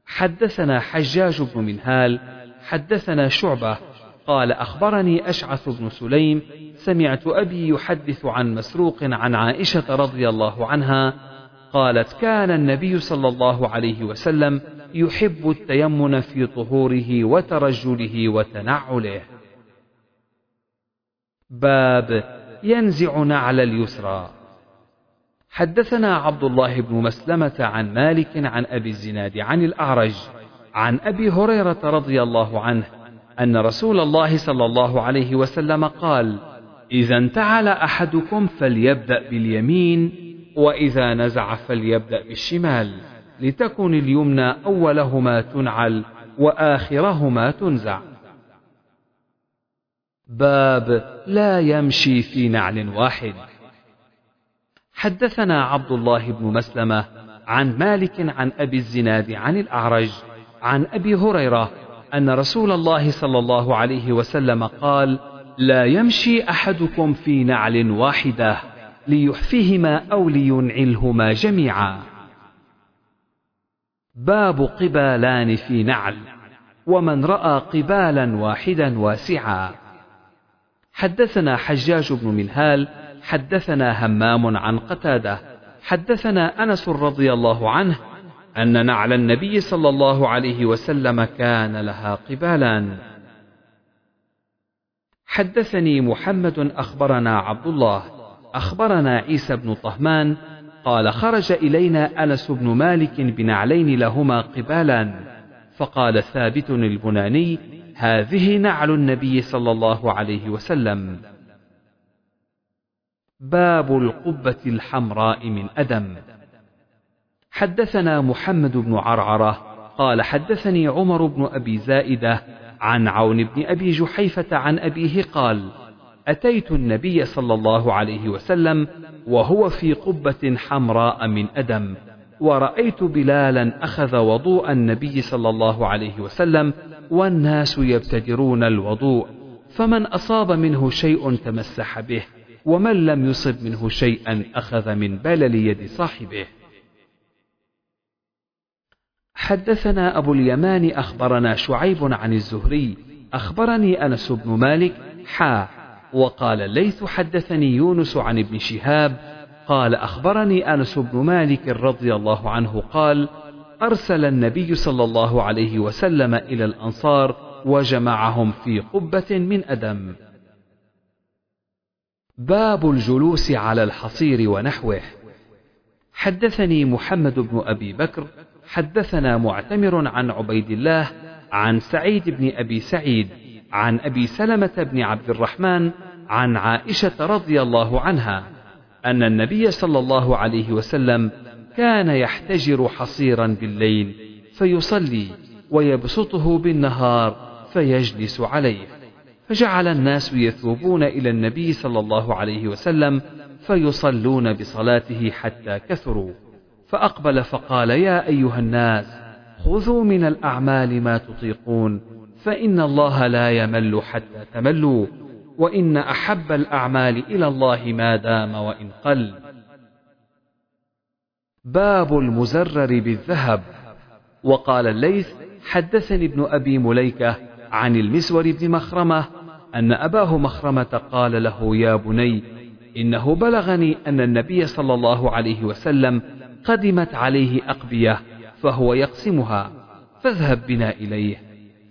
حدثنا حجاج بن منهال حدثنا شعبة قال أخبرني أشعث بن سليم سمعت أبي يحدث عن مسروق عن عائشة رضي الله عنها قالت كان النبي صلى الله عليه وسلم يحب التيمن في طهوره وترجله وتنعله. باب ينزع نعل اليسرى. حدثنا عبد الله بن مسلمة عن مالك عن أبي الزناد عن الأعرج عن أبي هريرة رضي الله عنه أن رسول الله صلى الله عليه وسلم قال: إذا انتعل أحدكم فليبدأ باليمين، وإذا نزع فليبدأ بالشمال، لتكن اليمنى أولهما تنعل، وآخرهما تنزع. باب لا يمشي في نعل واحد حدثنا عبد الله بن مسلمة عن مالك عن أبي الزناد عن الأعرج عن أبي هريرة أن رسول الله صلى الله عليه وسلم قال لا يمشي أحدكم في نعل واحدة ليحفهما أو لينعلهما جميعا. باب قبالان في نعل ومن رأى قبالا واحدا واسعا. حدثنا حجاج بن منهال حدثنا همام عن قتادة حدثنا أنس رضي الله عنه أن نعل النبي صلى الله عليه وسلم كان لها قبالان حدثني محمد أخبرنا عبد الله أخبرنا عيسى بن طهمان قال خرج إلينا أنس بن مالك بنعلين لهما قبالان فقال ثابت البناني هذه نعل النبي صلى الله عليه وسلم. باب القبة الحمراء من أدم. حدثنا محمد بن عرعرة قال حدثني عمر بن أبي زائدة عن عون بن أبي جحيفة عن أبيه قال أتيت النبي صلى الله عليه وسلم وهو في قبة حمراء من أدم ورأيت بلالا أخذ وضوء النبي صلى الله عليه وسلم والناس يبتدرون الوضوء فمن أصاب منه شيء تمسح به ومن لم يصب منه شيئا أخذ من بلل يد صاحبه. حدثنا أبو اليمان أخبرنا شعيب عن الزهري أخبرني أنس بن مالك حا وقال ليث حدثني يونس عن ابن شهاب قال أخبرني أنس بن مالك رضي الله عنه قال أرسل النبي صلى الله عليه وسلم إلى الأنصار وجمعهم في قبة من أدم. باب الجلوس على الحصير ونحوه. حدثني محمد بن أبي بكر، حدثنا معتمر عن عبيد الله، عن سعيد بن أبي سعيد، عن أبي سلمة بن عبد الرحمن، عن عائشة رضي الله عنها، أن النبي صلى الله عليه وسلم كان يحتجر حصيرا بالليل فيصلي ويبسطه بالنهار فيجلس عليه فجعل الناس يثوبون إلى النبي صلى الله عليه وسلم فيصلون بصلاته حتى كثروا. فأقبل فقال يا أيها الناس خذوا من الأعمال ما تطيقون فإن الله لا يمل حتى تملوا وإن أحب الأعمال إلى الله ما دام وإن قل. باب المزرر بالذهب. وقال الليث حدثني ابن أبي مليكة عن المسور بن مخرمة أن أباه مخرمة قال له يا بني إنه بلغني أن النبي صلى الله عليه وسلم قدمت عليه اقبيه فهو يقسمها. فاذهب بنا إليه.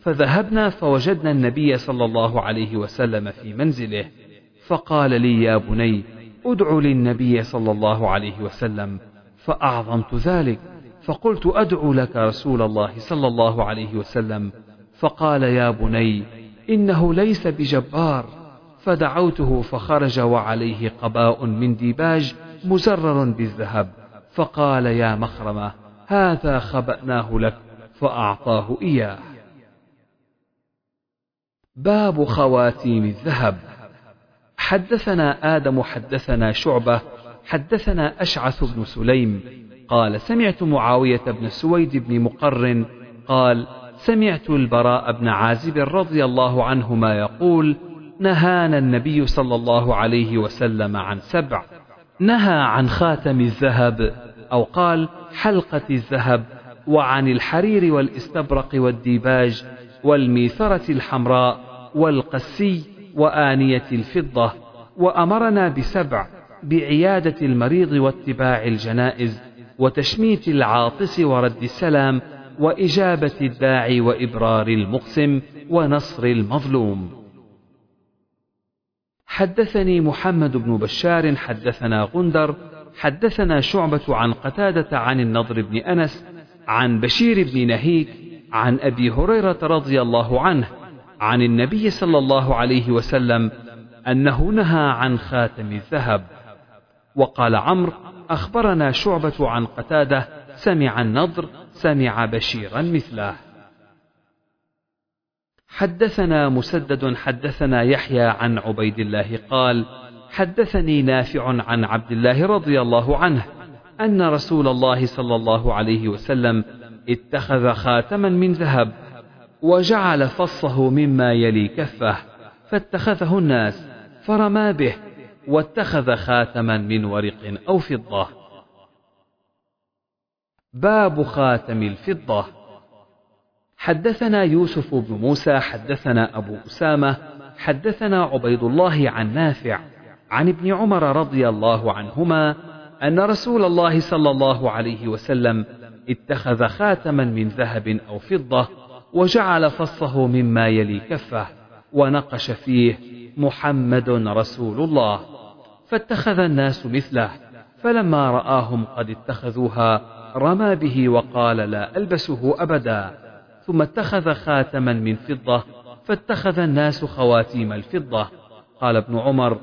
فذهبنا فوجدنا النبي صلى الله عليه وسلم في منزله. فقال لي يا بني أدع للنبي صلى الله عليه وسلم. فأعظمت ذلك. فقلت أدعو لك رسول الله صلى الله عليه وسلم. فقال يا بني إنه ليس بجبار. فدعوته فخرج وعليه قباء من ديباج مزرر بالذهب. فقال يا مخرمة هذا خبأناه لك فأعطاه إياه. باب خواتيم الذهب. حدثنا آدم حدثنا شعبة حدثنا أشعث بن سليم. قال سمعت معاوية بن سويد بن مقرن قال سمعت البراء بن عازب رضي الله عنهما يقول نهانا النبي صلى الله عليه وسلم عن سبع. نهى عن خاتم الذهب أو قال حلقة الذهب وعن الحرير والاستبرق والديباج والميثرة الحمراء والقسي وآنية الفضة وأمرنا بسبع بعيادة المريض واتباع الجنائز وتشميت العاطس ورد السلام وإجابة الداعي وإبرار المقسم ونصر المظلوم. حدثني محمد بن بشار حدثنا غندر حدثنا شعبة عن قتادة عن النضر بن أنس عن بشير بن نهيك عن أبي هريرة رضي الله عنه عن النبي صلى الله عليه وسلم أنه نهى عن خاتم الذهب. وقال عمرو أخبرنا شعبة عن قتادة سمع النضر سمع بشيرا مثله. حدثنا مسدد حدثنا يحيى عن عبيد الله قال حدثني نافع عن عبد الله رضي الله عنه أن رسول الله صلى الله عليه وسلم اتخذ خاتما من ذهب وجعل فصه مما يلي كفه فاتخذه الناس فرمى به واتخذ خاتما من ورق أو فضة. باب خاتم الفضة. حدثنا يوسف بن موسى حدثنا أبو أسامة حدثنا عبيد الله عن نافع عن ابن عمر رضي الله عنهما أن رسول الله صلى الله عليه وسلم اتخذ خاتما من ذهب أو فضة وجعل فصه مما يلي كفه ونقش فيه محمد رسول الله فاتخذ الناس مثله فلما رآهم قد اتخذوها رمى به وقال لا ألبسه أبدا. ثم اتخذ خاتما من فضة فاتخذ الناس خواتيم الفضة. قال ابن عمر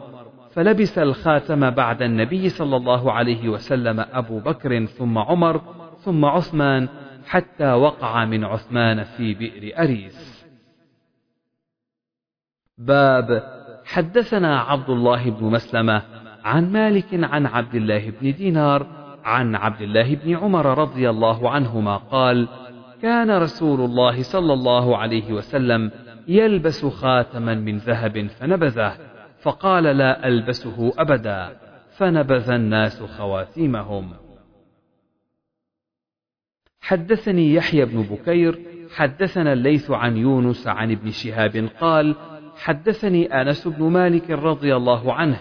فلبس الخاتم بعد النبي صلى الله عليه وسلم أبو بكر ثم عمر ثم عثمان حتى وقع من عثمان في بئر أريس. باب حدثنا عبد الله بن مسلمة عن مالك عن عبد الله بن دينار عن عبد الله بن عمر رضي الله عنهما قال كان رسول الله صلى الله عليه وسلم يلبس خاتما من ذهب فنبذه فقال لا ألبسه أبدا فنبذ الناس خواتيمهم. حدثني يحيى بن بكير حدثنا الليث عن يونس عن ابن شهاب قال حدثني أنس بن مالك رضي الله عنه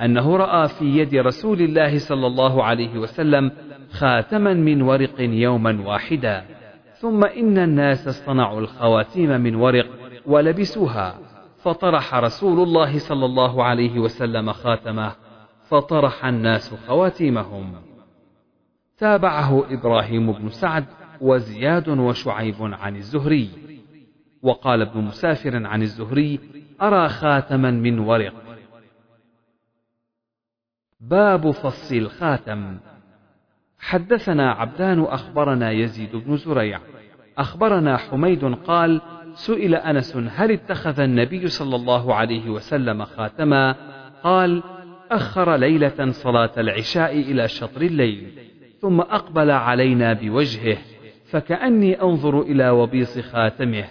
أنه رأى في يد رسول الله صلى الله عليه وسلم خاتما من ورق يوما واحدا. ثم إن الناس اصطنعوا الخواتيم من ورق ولبسوها فطرح رسول الله صلى الله عليه وسلم خاتمه فطرح الناس خواتيمهم. تابعه إبراهيم بن سعد وزياد وشعيب عن الزهري. وقال ابن مسافر عن الزهري أرى خاتما من ورق. باب فص الخاتم. حدثنا عبدان أخبرنا يزيد بن زريع. أخبرنا حميد قال سئل أنس هل اتخذ النبي صلى الله عليه وسلم خاتما؟ قال أخر ليلة صلاة العشاء إلى شطر الليل ثم أقبل علينا بوجهه فكأني أنظر إلى وبيص خاتمه.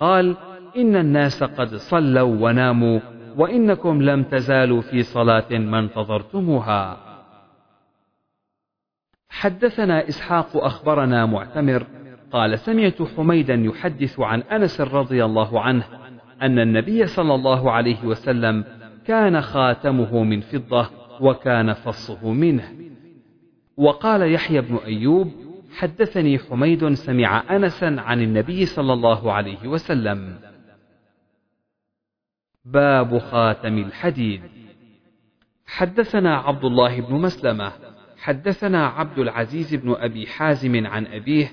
قال إن الناس قد صلوا وناموا وإنكم لم تزالوا في صلاة ما انتظرتموها. حدثنا إسحاق أخبرنا معتمر قال سمعت حميدا يحدث عن أنس رضي الله عنه أن النبي صلى الله عليه وسلم كان خاتمه من فضة وكان فصه منه. وقال يحيى بن أيوب حدثني حميد سمع أنسا عن النبي صلى الله عليه وسلم. باب خاتم الحديد. حدثنا عبد الله بن مسلمة حدثنا عبد العزيز بن أبي حازم عن أبيه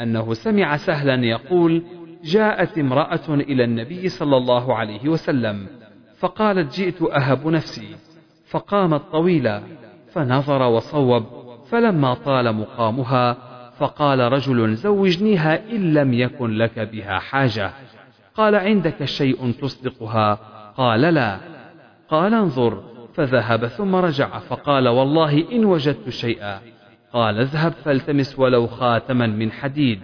أنه سمع سهلا يقول جاءت امرأة إلى النبي صلى الله عليه وسلم فقالت جئت أهب نفسي. فقامت طويلا فنظر وصوب فلما طال مقامها فقال رجل زوجنيها إن لم يكن لك بها حاجة. قال عندك شيء تصدقها؟ قال لا. قال انظر. فذهب ثم رجع فقال والله إن وجدت شيئا. قال اذهب فالتمس ولو خاتما من حديد.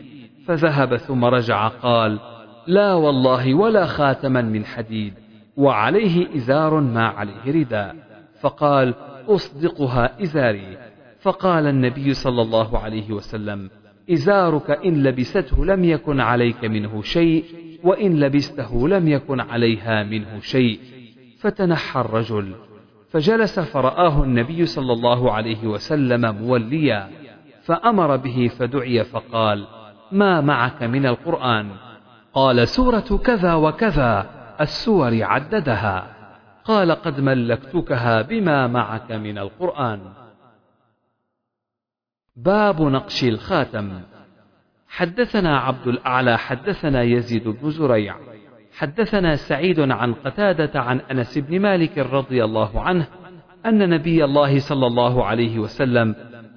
فذهب ثم رجع قال لا والله ولا خاتما من حديد وعليه إزار ما عليه رداء فقال أصدقها إزاري. فقال النبي صلى الله عليه وسلم إزارك إن لبسته لم يكن عليك منه شيء وإن لبسته لم يكن عليها منه شيء. فتنحى الرجل. فجلس فرآه النبي صلى الله عليه وسلم موليا فأمر به فدعي فقال ما معك من القرآن؟ قال سورة كذا وكذا السور عددها. قال قد ملكتكها بما معك من القرآن. باب نقش الخاتم. حدثنا عبد الأعلى حدثنا يزيد بن زريع. حدثنا سعيد عن قتادة عن أنس بن مالك رضي الله عنه أن نبي الله صلى الله عليه وسلم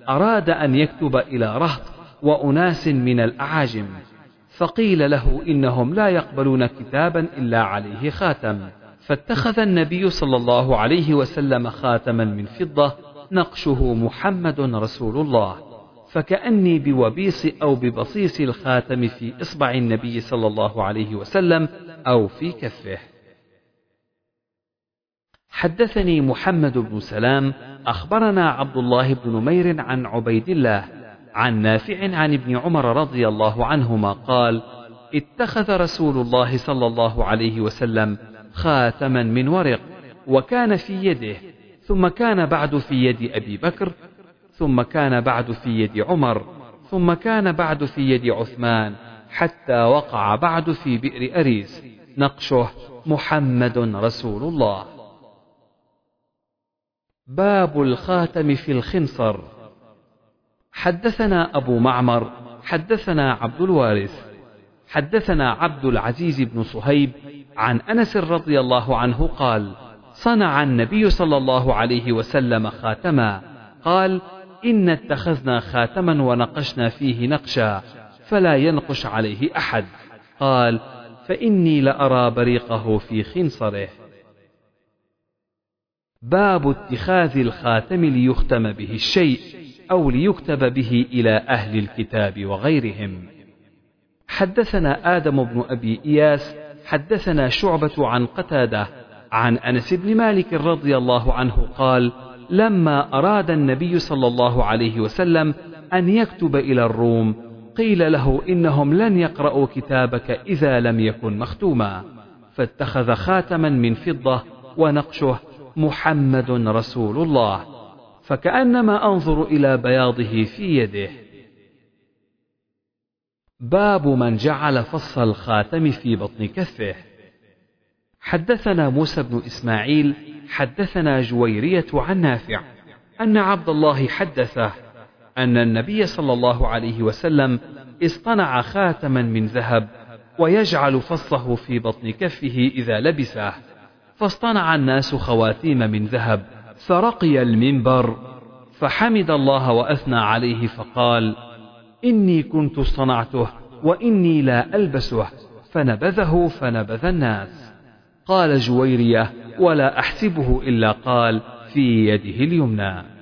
أراد أن يكتب إلى رهط وأناس من الأعاجم فقيل له إنهم لا يقبلون كتابا إلا عليه خاتم فاتخذ النبي صلى الله عليه وسلم خاتما من فضة نقشه محمد رسول الله فكأني بوبيص أو ببصيص الخاتم في إصبع النبي صلى الله عليه وسلم أو في كفه. حدثني محمد بن سلام أخبرنا عبد الله بن نمير عن عبيد الله عن نافع عن ابن عمر رضي الله عنهما قال اتخذ رسول الله صلى الله عليه وسلم خاتما من ورق وكان في يده ثم كان بعد في يد أبي بكر ثم كان بعد في يد عمر ثم كان بعد في يد عثمان حتى وقع بعد في بئر أريس. نقشه محمد رسول الله. باب الخاتم في الخنصر. حدثنا أبو معمر حدثنا عبد الوارث حدثنا عبد العزيز بن صهيب عن أنس رضي الله عنه قال صنع النبي صلى الله عليه وسلم خاتما. قال إن اتخذنا خاتما ونقشنا فيه نقشا فلا ينقش عليه أحد. قال فإني لأرى بريقه في خنصره. باب اتخاذ الخاتم ليختم به الشيء أو ليكتب به إلى أهل الكتاب وغيرهم. حدثنا آدم بن أبي إياس حدثنا شعبة عن قتادة عن أنس بن مالك رضي الله عنه قال لما أراد النبي صلى الله عليه وسلم أن يكتب إلى الروم قيل له إنهم لن يقرأوا كتابك إذا لم يكن مختوما. فاتخذ خاتما من فضة ونقشه محمد رسول الله فكأنما أنظر إلى بياضه في يده. باب من جعل فص الخاتم في بطن كفه. حدثنا موسى بن إسماعيل حدثنا جويرية عن نافع أن عبد الله حدثه أن النبي صلى الله عليه وسلم اصطنع خاتما من ذهب ويجعل فصه في بطن كفه إذا لبسه فاصطنع الناس خواتيم من ذهب فرقي المنبر فحمد الله وأثنى عليه فقال إني كنت صنعته وإني لا ألبسه فنبذه فنبذ الناس. قال جويرية ولا أحسبه إلا قال في يده اليمنى.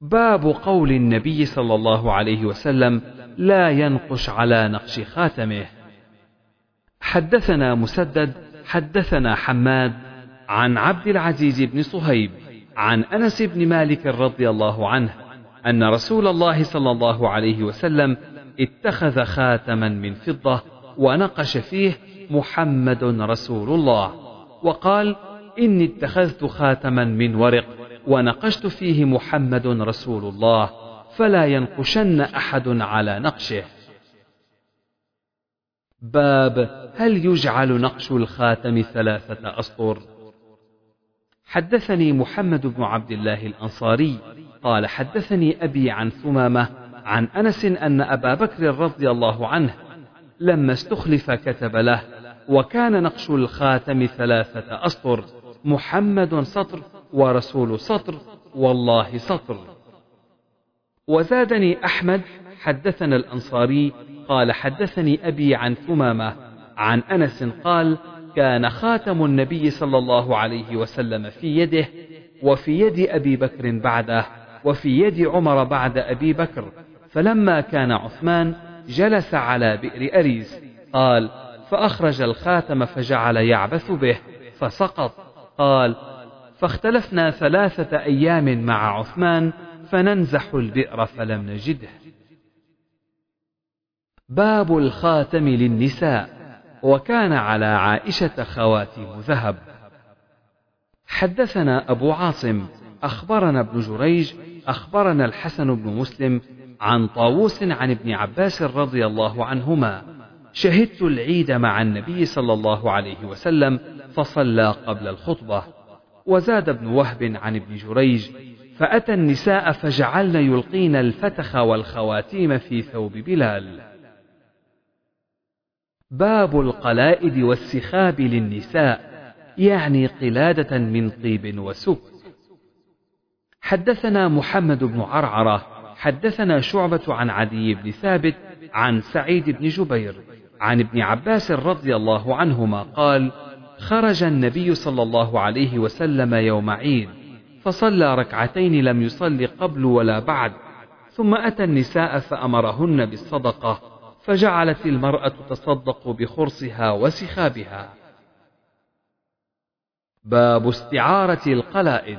باب قول النبي صلى الله عليه وسلم لا ينقش على نقش خاتمه. حدثنا مسدد حدثنا حماد عن عبد العزيز بن صهيب عن أنس بن مالك رضي الله عنه أن رسول الله صلى الله عليه وسلم اتخذ خاتما من فضة ونقش فيه محمد رسول الله وقال إني اتخذت خاتما من ورق ونقشت فيه محمد رسول الله فلا ينقشن أحد على نقشه باب هل يجعل نقش الخاتم ثلاثة أسطر؟ حدثني محمد بن عبد الله الأنصاري قال حدثني أبي عن ثمامة عن أنس أن أبا بكر رضي الله عنه لما استخلف كتب له وكان نقش الخاتم ثلاثة أسطر محمد سطر ورسول سطر والله سطر. وزادني أحمد حدثنا الأنصاري قال حدثني أبي عن ثمامة عن أنس قال كان خاتم النبي صلى الله عليه وسلم في يده وفي يد أبي بكر بعده وفي يد عمر بعد أبي بكر فلما كان عثمان جلس على بئر أريز قال فأخرج الخاتم فجعل يعبث به فسقط. قال فاختلفنا ثلاثة أيام مع عثمان فننزح البئر فلم نجده. باب الخاتم للنساء وكان على عائشة خواتيم ذهب. حدثنا أبو عاصم أخبرنا ابن جريج أخبرنا الحسن بن مسلم عن طاووس عن ابن عباس رضي الله عنهما. شهدت العيد مع النبي صلى الله عليه وسلم فصلى قبل الخطبة. وزاد ابن وهب عن ابن جريج فأتى النساء فجعلن يلقين الفتخ والخواتيم في ثوب بلال. باب القلائد والسخاب للنساء يعني قلادة من طيب وسك حدثنا محمد بن عرعرة حدثنا شعبة عن عدي بن ثابت عن سعيد بن جبير عن ابن عباس رضي الله عنهما قال خرج النبي صلى الله عليه وسلم يوم عيد فصلى ركعتين لم يصل قبل ولا بعد ثم أتى النساء فأمرهن بالصدقة فجعلت المرأة تصدق بخرصها وسخابها. باب استعارة القلائد.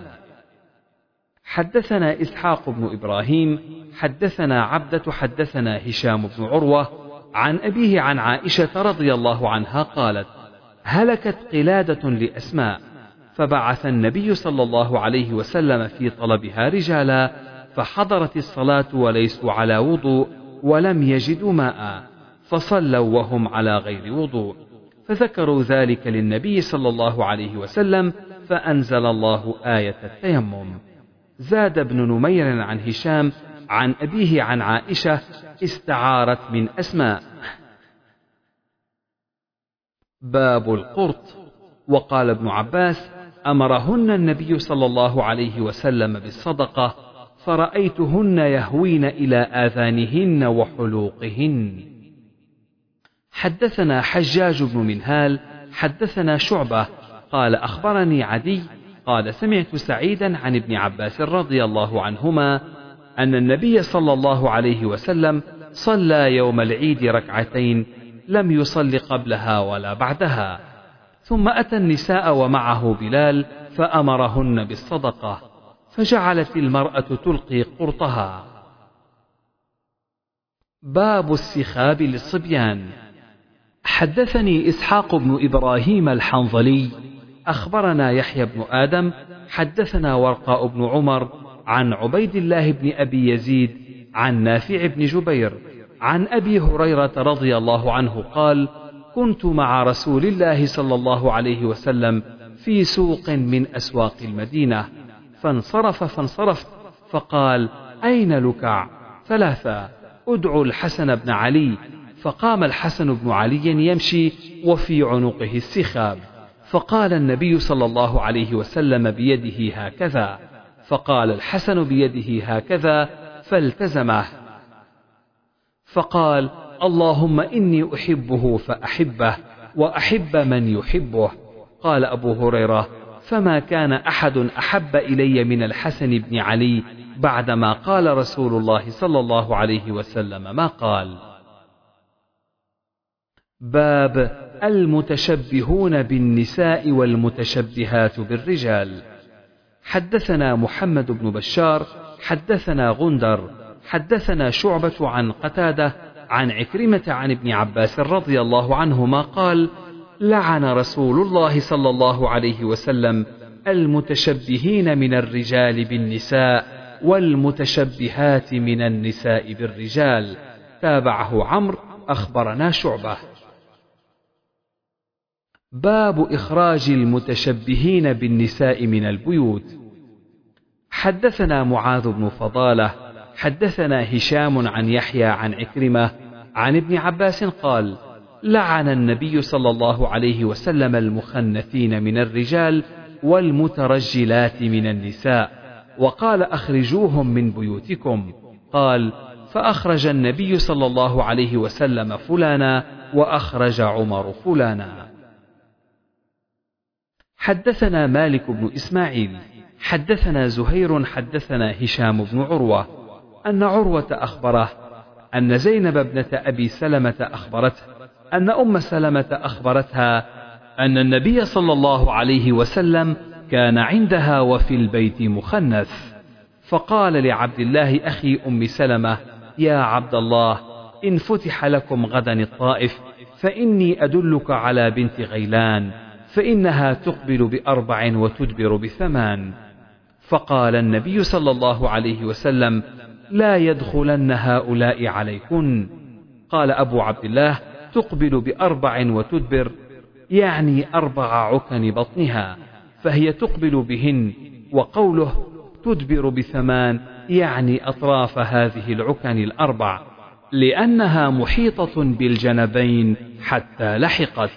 حدثنا إسحاق بن إبراهيم حدثنا عبدة حدثنا هشام بن عروة عن أبيه عن عائشة رضي الله عنها قالت هلكت قلادة لأسماء فبعث النبي صلى الله عليه وسلم في طلبها رجالا فحضرت الصلاة وليسوا على وضوء ولم يجدوا ماء فصلوا وهم على غير وضوء. فذكروا ذلك للنبي صلى الله عليه وسلم فأنزل الله آية التيمم. زاد ابن نمير عن هشام عن أبيه عن عائشة استعارت من أسماء. باب القرط. وقال ابن عباس أمرهن النبي صلى الله عليه وسلم بالصدقة فرأيتهن يهوين إلى آذانهن وحلوقهن. حدثنا حجاج بن منهال حدثنا شعبة قال أخبرني عدي قال سمعت سعيدا عن ابن عباس رضي الله عنهما أن النبي صلى الله عليه وسلم صلى يوم العيد ركعتين لم يصل قبلها ولا بعدها. ثم أتى النساء ومعه بلال فأمرهن بالصدقة فجعلت المرأة تلقي قرطها. باب السخاب للصبيان. حدثني إسحاق بن إبراهيم الحنظلي أخبرنا يحيى بن آدم حدثنا ورقاء بن عمر عن عبيد الله بن أبي يزيد عن نافع بن جبير عن أبي هريرة رضي الله عنه قال كنت مع رسول الله صلى الله عليه وسلم في سوق من أسواق المدينة فانصرف فانصرفت فقال أين لكع؟ ثلاثة ادعوا الحسن بن علي. فقام الحسن بن علي يمشي وفي عنقه السخاب فقال النبي صلى الله عليه وسلم بيده هكذا فقال الحسن بيده هكذا فالتزمه. فقال اللهم إني أحبه فأحبه وأحب من يحبه. قال أبو هريرة فما كان أحد أحب إلي من الحسن بن علي بعدما قال رسول الله صلى الله عليه وسلم ما قال. باب المتشبهون بالنساء والمتشبهات بالرجال. حدثنا محمد بن بشار حدثنا غندر حدثنا شعبة عن قتادة عن عكرمة عن ابن عباس رضي الله عنهما قال لعن رسول الله صلى الله عليه وسلم المتشبهين من الرجال بالنساء والمتشبهات من النساء بالرجال تابعه عمرو أخبرنا شعبة. باب إخراج المتشبهين بالنساء من البيوت. حدثنا معاذ بن فضالة حدثنا هشام عن يحيى عن عكرمة عن ابن عباس قال لعن النبي صلى الله عليه وسلم المخنثين من الرجال والمترجلات من النساء وقال أخرجوهم من بيوتكم. قال فأخرج النبي صلى الله عليه وسلم فلانا وأخرج عمر فلانا. حدثنا مالك بن إسماعيل حدثنا زهير حدثنا هشام بن عروة أن عروة أخبره أن زينب ابنة أبي سلمة أخبرته أن أم سلمة أخبرتها أن النبي صلى الله عليه وسلم كان عندها وفي البيت مخنث. فقال لعبد الله أخي أم سلمة يا عبد الله إن فتح لكم غدا الطائف فإني أدلك على بنت غيلان فإنها تقبل بأربع وتدبر بثمان. فقال النبي صلى الله عليه وسلم لا يدخلن هؤلاء عليكن. قال أبو عبد الله تقبل بأربع وتدبر يعني أربع عكن بطنها فهي تقبل بهن وقوله تدبر بثمان يعني أطراف هذه العكن الأربع لأنها محيطة بالجنبين حتى لحقت.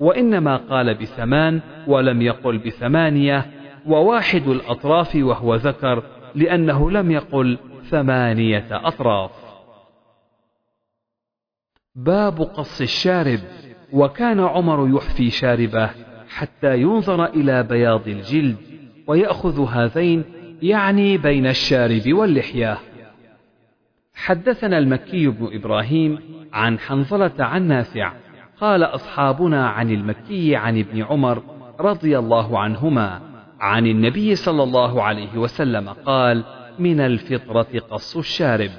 وإنما قال بثمان ولم يقل بثمانية وواحد الأطراف وهو ذكر لأنه لم يقل ثمانية أطراف. باب قص الشارب. وكان عمر يحفي شاربه حتى ينظر إلى بياض الجلد ويأخذ هذين يعني بين الشارب واللحية. حدثنا المكي بن إبراهيم عن حنظلة عن نافع قال أصحابنا عن المكي عن ابن عمر رضي الله عنهما عن النبي صلى الله عليه وسلم قال من الفطرة قص الشارب.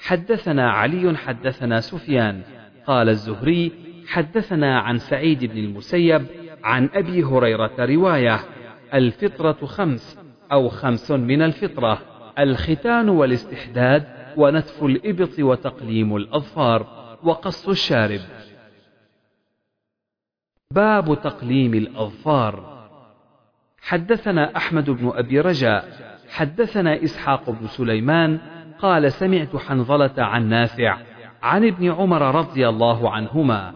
حدثنا علي حدثنا سفيان. قال الزهري حدثنا عن سعيد بن المسيب عن أبي هريرة رواية الفطرة خمس أو خمس من الفطرة الختان والاستحداد ونتف الإبط وتقليم الأظفار وقص الشارب. باب تقليم الأظفار. حدثنا أحمد بن أبي رجاء حدثنا إسحاق بن سليمان قال سمعت حنظلة عن نافع عن ابن عمر رضي الله عنهما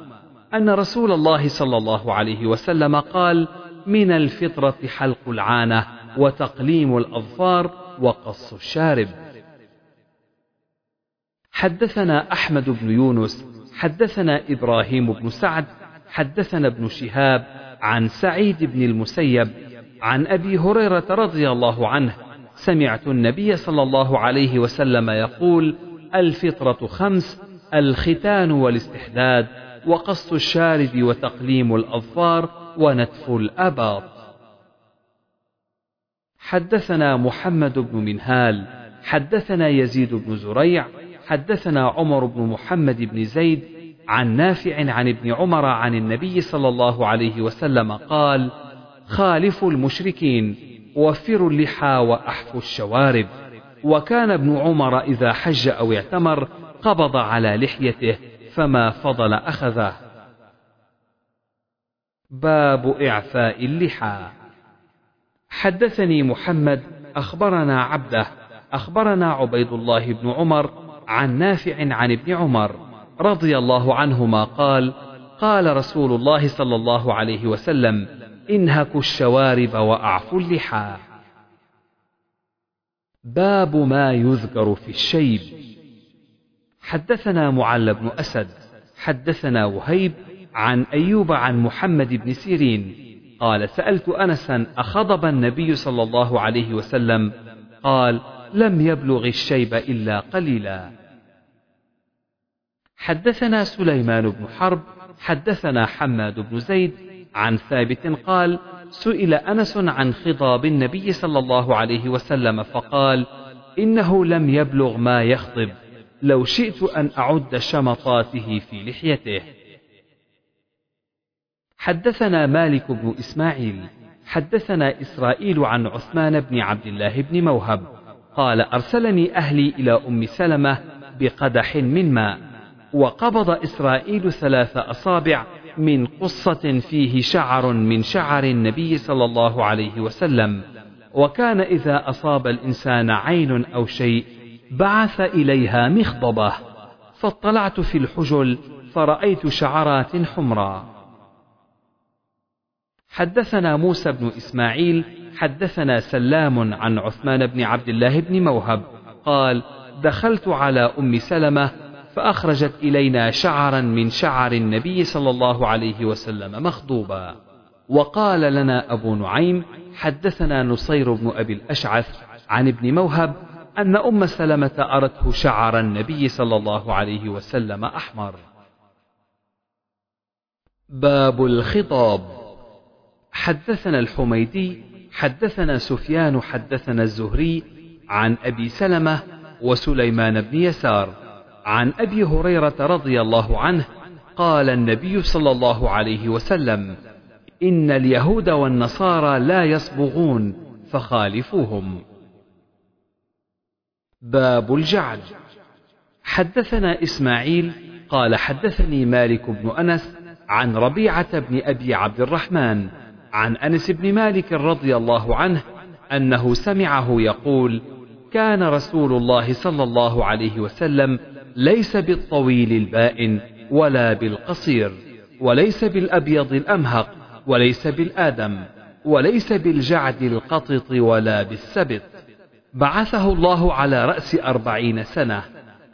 أن رسول الله صلى الله عليه وسلم قال من الفطرة حلق العانة وتقليم الأظفار وقص الشارب. حدثنا أحمد بن يونس حدثنا إبراهيم بن سعد حدثنا ابن شهاب عن سعيد بن المسيب عن أبي هريرة رضي الله عنه سمعت النبي صلى الله عليه وسلم يقول الفطرة خمس الختان والاستحداد وقص الشارب وتقليم الأظفار ونتف الأباط. حدثنا محمد بن منهال حدثنا يزيد بن زريع حدثنا عمر بن محمد بن زيد عن نافع عن ابن عمر عن النبي صلى الله عليه وسلم قال خالفوا المشركين. وفروا اللحى وأحفوا الشوارب. وكان ابن عمر إذا حج أو اعتمر قبض على لحيته فما فضل أخذه. باب إعفاء اللحى. حدثني محمد أخبرنا عبده أخبرنا عبيد الله بن عمر عن نافع عن ابن عمر رضي الله عنهما قال قال رسول الله صلى الله عليه وسلم انهكوا الشوارب وأعفوا اللحى. باب ما يذكر في الشيب. حدثنا معل بن أسد حدثنا وهيب عن أيوب عن محمد بن سيرين قال سألت أنسا أخضب النبي صلى الله عليه وسلم قال لم يبلغ الشيب إلا قليلا. حدثنا سليمان بن حرب حدثنا حماد بن زيد عن ثابت قال سئل أنس عن خضاب النبي صلى الله عليه وسلم فقال إنه لم يبلغ ما يخطب لو شئت أن أعد شمطاته في لحيته. حدثنا مالك بن إسماعيل حدثنا إسرائيل عن عثمان بن عبد الله بن موهب قال أرسلني أهلي إلى أم سلمة بقدح من ماء وقبض إسرائيل ثلاث أصابع من قصة فيه شعر من شعر النبي صلى الله عليه وسلم. وكان إذا أصاب الإنسان عين أو شيء بعث إليها مخضبة. فاطلعت في الحجل فرأيت شعرات حمراء حدثنا موسى بن إسماعيل حدثنا سلام عن عثمان بن عبد الله بن موهب. قال دخلت على أم سلمة فأخرجت إلينا شعرا من شعر النبي صلى الله عليه وسلم مخضوبا. وقال لنا أبو نعيم حدثنا نصير بن أبي الأشعث عن ابن موهب أن أم سلمة أرته شعر النبي صلى الله عليه وسلم أحمر. باب الخطاب. حدثنا الحميدي حدثنا سفيان حدثنا الزهري عن أبي سلمة وسليمان بن يسار. عن أبي هريرة رضي الله عنه قال النبي صلى الله عليه وسلم إن اليهود والنصارى لا يصبغون فخالفوهم. باب الجعل حدثنا إسماعيل قال حدثني مالك بن أنس عن ربيعة بن أبي عبد الرحمن عن أنس بن مالك رضي الله عنه أنه سمعه يقول كان رسول الله صلى الله عليه وسلم ليس بالطويل البائن ولا بالقصير وليس بالأبيض الأمهق وليس بالآدم وليس بالجعد القطط ولا بالسبط بعثه الله على رأس أربعين سنة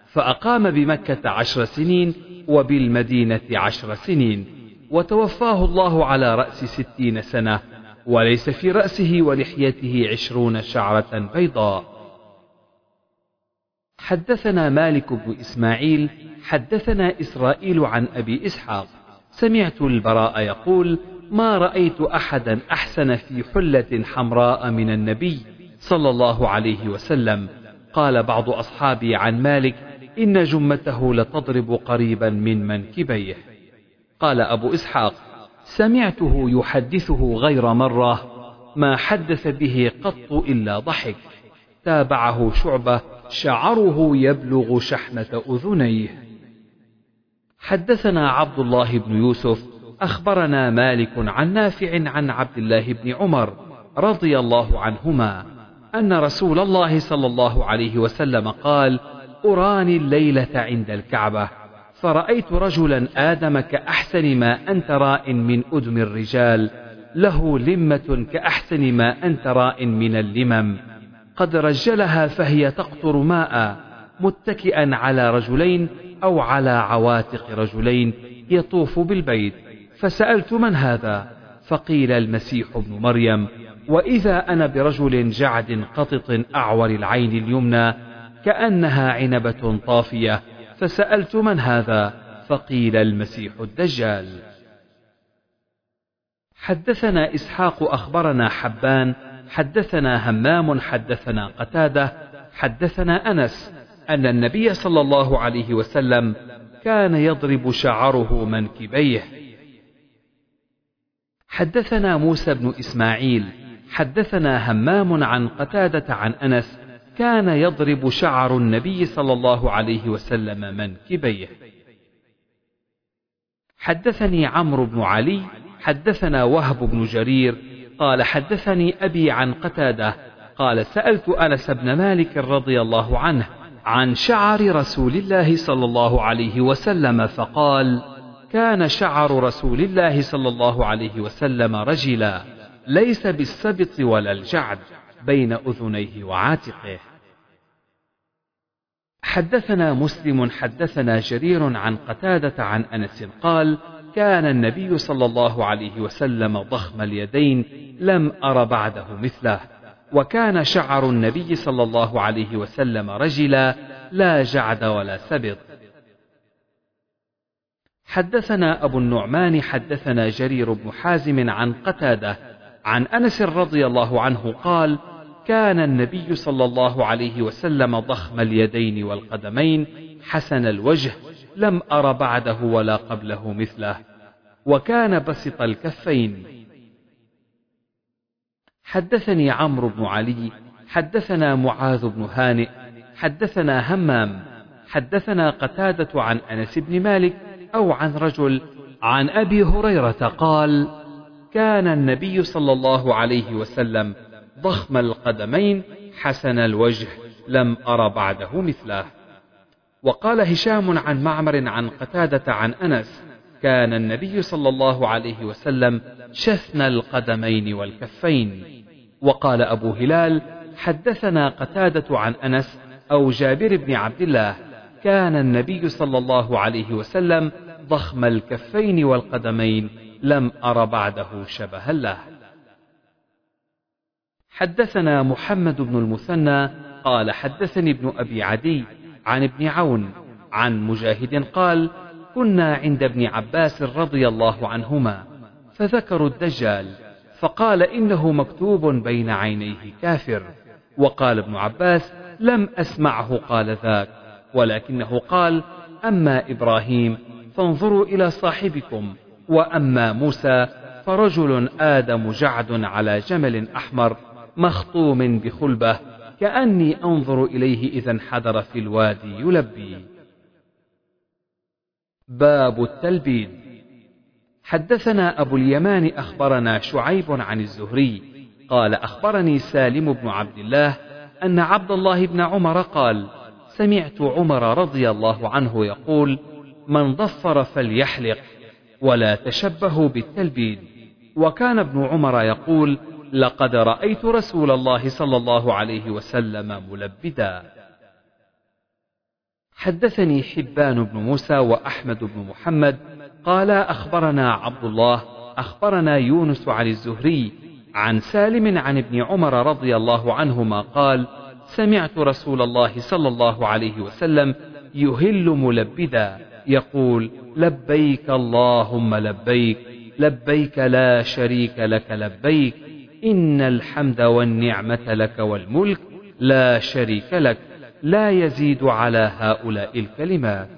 فأقام بمكة عشر سنين وبالمدينة عشر سنين وتوفاه الله على رأس ستين سنة وليس في رأسه ولحيته عشرون شعرة بيضاء. حدثنا مالك بن إسماعيل حدثنا إسرائيل عن أبي إسحاق. سمعت البراء يقول ما رأيت أحدا أحسن في حلة حمراء من النبي صلى الله عليه وسلم. قال بعض أصحابي عن مالك إن جمته لتضرب قريبا من منكبيه. قال أبو إسحاق سمعته يحدثه غير مرة ما حدث به قط إلا ضحك. تابعه شعبة شعره يبلغ شحمة أذنيه. حدثنا عبد الله بن يوسف أخبرنا مالك عن نافع عن عبد الله بن عمر رضي الله عنهما أن رسول الله صلى الله عليه وسلم قال أراني الليلة عند الكعبة فرأيت رجلا آدم كأحسن ما أنت راء من أدم الرجال له لمة كأحسن ما أنت راء من اللمم. قد رجلها فهي تقطر ماء متكئا على رجلين أو على عواتق رجلين يطوف بالبيت. فسألت من هذا؟ فقيل المسيح ابن مريم. وإذا أنا برجل جعد قطط أعور العين اليمنى كأنها عنبة طافية. فسألت من هذا؟ فقيل المسيح الدجال. حدثنا إسحاق أخبرنا حبان حدثنا همام حدثنا قتادة حدثنا أنس أن النبي صلى الله عليه وسلم كان يضرب شعره منكبيه. حدثنا موسى بن إسماعيل حدثنا همام عن قتادة عن أنس كان يضرب شعر النبي صلى الله عليه وسلم منكبيه. حدثني عمرو بن علي حدثنا وهب بن جرير قال حدثني أبي عن قتادة قال سألت أنس بن مالك رضي الله عنه عن شعر رسول الله صلى الله عليه وسلم فقال كان شعر رسول الله صلى الله عليه وسلم رجلا ليس بالسبط ولا الجعد بين أذنيه وعاتقه. حدثنا مسلم حدثنا جرير عن قتادة عن أنس قال كان النبي صلى الله عليه وسلم ضخم اليدين لم أر بعده مثله. وكان شعر النبي صلى الله عليه وسلم رجلا لا جعد ولا سبط. حدثنا أبو النعمان حدثنا جرير بن حازم عن قتادة عن أنس رضي الله عنه قال كان النبي صلى الله عليه وسلم ضخم اليدين والقدمين حسن الوجه لم أر بعده ولا قبله مثله وكان بسط الكفين. حدثني عمرو بن علي حدثنا معاذ بن هانئ حدثنا همام حدثنا قتادة عن أنس بن مالك أو عن رجل عن أبي هريرة قال كان النبي صلى الله عليه وسلم ضخم القدمين حسن الوجه لم أر بعده مثله. وقال هشام عن معمر عن قتادة عن أنس كان النبي صلى الله عليه وسلم شثن القدمين والكفين. وقال أبو هلال حدثنا قتادة عن أنس أو جابر بن عبد الله كان النبي صلى الله عليه وسلم ضخم الكفين والقدمين لم أر بعده شبها له. حدثنا محمد بن المثنى قال حدثني ابن أبي عدي عن ابن عون عن مجاهد قال كنا عند ابن عباس رضي الله عنهما فذكروا الدجال فقال إنه مكتوب بين عينيه كافر وقال ابن عباس لم أسمعه قال ذاك ولكنه قال أما إبراهيم فانظروا إلى صاحبكم وأما موسى فرجل آدم جعد على جمل أحمر مخطوم بخلبة كأني أنظر إليه إذا انحدر في الوادي يلبي. باب التلبيد. حدثنا أبو اليمان أخبرنا شعيب عن الزهري. قال أخبرني سالم بن عبد الله أن عبد الله بن عمر قال سمعت عمر رضي الله عنه يقول من ضفر فليحلق ولا تشبهوا بالتلبيد وكان ابن عمر يقول لقد رأيت رسول الله صلى الله عليه وسلم ملبدا. حدثني حبان بن موسى وأحمد بن محمد قال أخبرنا عبد الله أخبرنا يونس عن الزهري عن سالم عن ابن عمر رضي الله عنهما قال سمعت رسول الله صلى الله عليه وسلم يهل ملبدا يقول لبيك اللهم لبيك لبيك لا شريك لك لبيك إن الحمد والنعمة لك والملك لا شريك لك لا يزيد على هؤلاء الكلمات.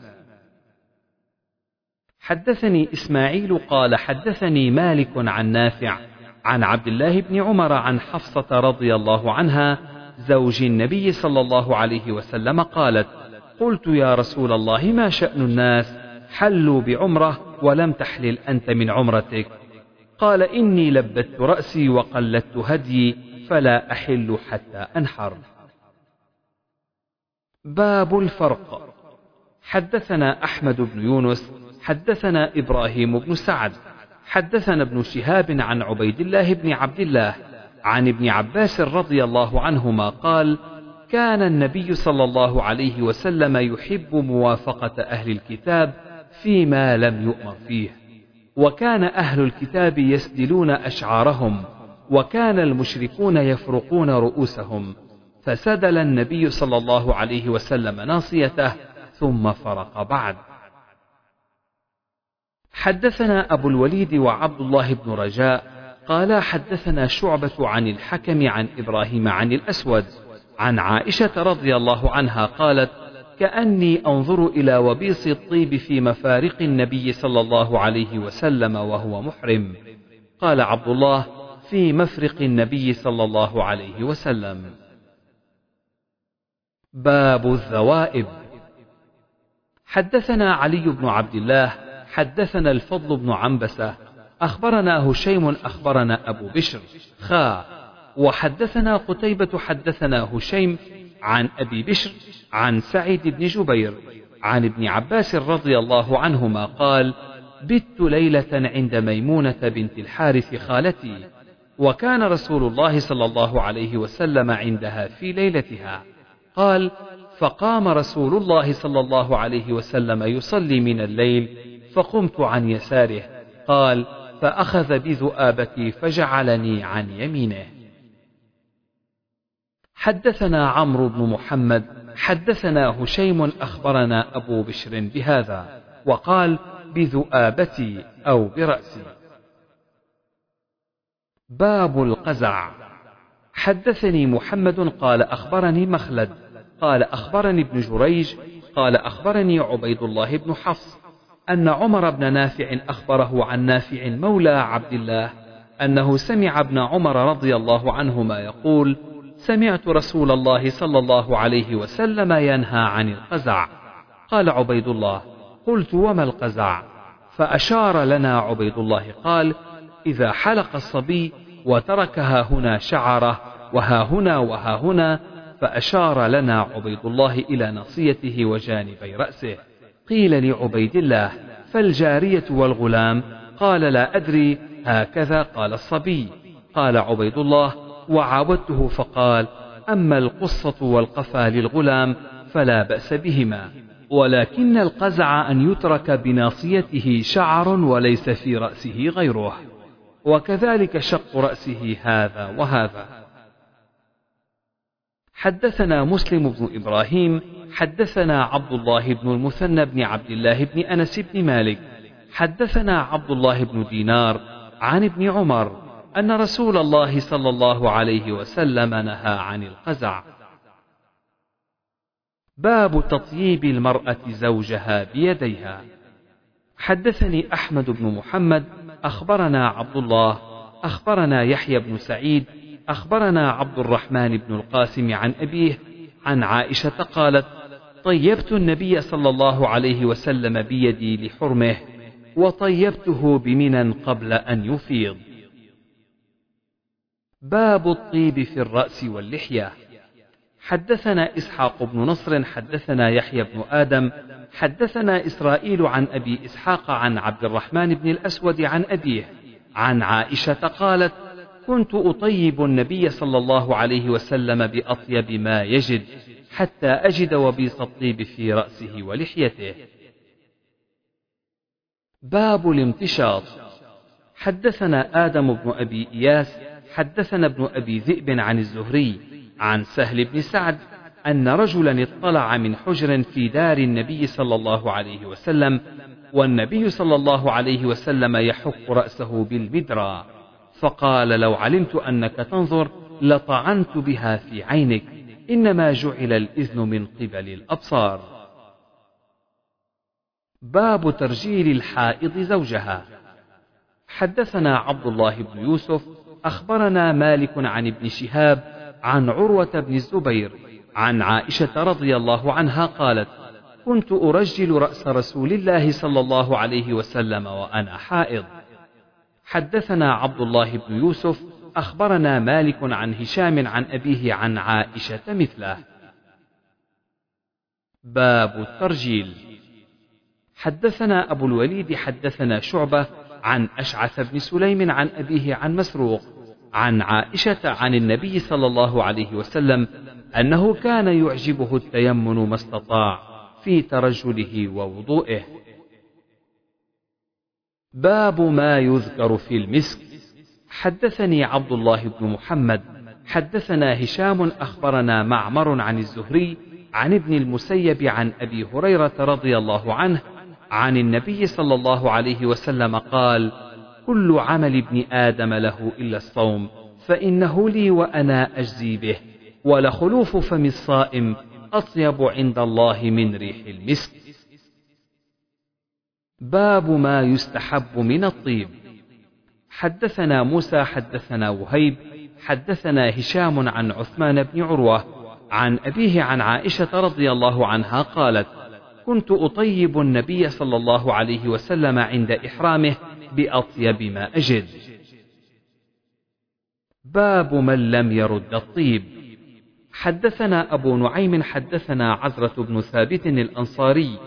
حدثني إسماعيل قال حدثني مالك عن نافع عن عبد الله بن عمر عن حفصة رضي الله عنها زوج النبي صلى الله عليه وسلم قالت قلت يا رسول الله ما شأن الناس؟ حلوا بعمرة ولم تحلل أنت من عمرتك. قال إني لبت رأسي وقلدت هديي فلا أحل حتى أنحر. باب الفرق. حدثنا أحمد بن يونس حدثنا إبراهيم بن سعد حدثنا ابن شهاب عن عبيد الله بن عبد الله عن ابن عباس رضي الله عنهما قال كان النبي صلى الله عليه وسلم يحب موافقة أهل الكتاب فيما لم يؤمر فيه. وكان أهل الكتاب يسدلون أشعارهم وكان المشركون يفرقون رؤوسهم فسدل النبي صلى الله عليه وسلم ناصيته ثم فرق بعد. حدثنا أبو الوليد وعبد الله بن رجاء قال حدثنا شعبة عن الحكم عن إبراهيم عن الأسود عن عائشة رضي الله عنها قالت كأني أنظر إلى وبيص الطيب في مفارق النبي صلى الله عليه وسلم وهو محرم. قال عبد الله في مفرق النبي صلى الله عليه وسلم. باب الذوائب. حدثنا علي بن عبد الله حدثنا الفضل بن عنبسة أخبرنا هشيم أخبرنا أبو بشر خا وحدثنا قتيبة حدثنا هشيم عن أبي بشر عن سعيد بن جبير عن ابن عباس رضي الله عنهما قال بت ليلة عند ميمونة بنت الحارث خالتي وكان رسول الله صلى الله عليه وسلم عندها في ليلتها. قال فقام رسول الله صلى الله عليه وسلم يصلي من الليل فقمت عن يساره قال فأخذ بذؤابتي فجعلني عن يمينه. حدثنا عمرو بن محمد حدثنا هشيم أخبرنا أبو بشر بهذا وقال بذؤابتي أو برأسي. باب القزع. حدثني محمد قال أخبرني مخلد قال أخبرني ابن جريج قال أخبرني عبيد الله بن حفص أن عمر بن نافع أخبره عن نافع مولى عبد الله أنه سمع ابن عمر رضي الله عنهما يقول سمعت رسول الله صلى الله عليه وسلم ينهى عن القزع. قال عبيد الله قلت وما القزع؟ فأشار لنا عبيد الله قال إذا حلق الصبي وترك ها هنا شعرة وها هنا وها هنا فأشار لنا عبيد الله إلى نصيته وجانبي رأسه. قيل لعبيد الله فالجارية والغلام؟ قال لا أدري هكذا قال الصبي. قال عبيد الله وعاودته فقال أما القصة والقفا للغلام فلا بأس بهما ولكن القزع أن يترك بناصيته شعر وليس في رأسه غيره وكذلك شق رأسه هذا وهذا. حدثنا مسلم بن إبراهيم حدثنا عبد الله بن المثنى بن عبد الله بن أنس بن مالك حدثنا عبد الله بن دينار عن ابن عمر أن رسول الله صلى الله عليه وسلم نهى عن القزع. باب تطييب المرأة زوجها بيديها. حدثني أحمد بن محمد أخبرنا عبد الله أخبرنا يحيى بن سعيد أخبرنا عبد الرحمن بن القاسم عن أبيه عن عائشة قالت طيبت النبي صلى الله عليه وسلم بيدي لحرمه وطيبته بمنى قبل أن يفيض. باب الطيب في الرأس واللحية. حدثنا إسحاق بن نصر حدثنا يحيى بن آدم حدثنا إسرائيل عن أبي إسحاق عن عبد الرحمن بن الأسود عن أبيه عن عائشة قالت كنت أطيب النبي صلى الله عليه وسلم بأطيب ما يجد حتى أجد وبيص الطيب في رأسه ولحيته. باب الامتشاط حدثنا آدم بن أبي إياس حدثنا ابن أبي ذئب عن الزهري عن سهل بن سعد أن رجلا اطلع من حجر في دار النبي صلى الله عليه وسلم والنبي صلى الله عليه وسلم يحك رأسه بالمدرى فقال لو علمت أنك تنظر لطعنت بها في عينك إنما جعل الإذن من قبل الأبصار. باب ترجيل الحائض زوجها. حدثنا عبد الله بن يوسف أخبرنا مالك عن ابن شهاب عن عروة بن الزبير عن عائشة رضي الله عنها قالت كنت أرجل رأس رسول الله صلى الله عليه وسلم وأنا حائض. حدثنا عبد الله بن يوسف أخبرنا مالك عن هشام عن أبيه عن عائشة مثله. باب الترجيل. حدثنا أبو الوليد حدثنا شعبة عن أشعث بن سليم عن أبيه عن مسروق عن عائشة عن النبي صلى الله عليه وسلم أنه كان يعجبه التيمن ما استطاع في ترجله ووضوئه. باب ما يذكر في المسك حدثني عبد الله بن محمد حدثنا هشام أخبرنا معمر عن الزهري عن ابن المسيب عن أبي هريرة رضي الله عنه عن النبي صلى الله عليه وسلم قال كل عمل ابن آدم له إلا الصوم فإنه لي وأنا أجزي به ولخلوف فم الصائم أطيب عند الله من ريح المسك. باب ما يستحب من الطيب. حدثنا موسى حدثنا وهيب حدثنا هشام عن عثمان بن عروة عن أبيه عن عائشة رضي الله عنها قالت كنت أطيب النبي صلى الله عليه وسلم عند إحرامه بأطيب ما أجد. باب من لم يرد الطيب. حدثنا أبو نعيم حدثنا عزرة بن ثابت الأنصاري.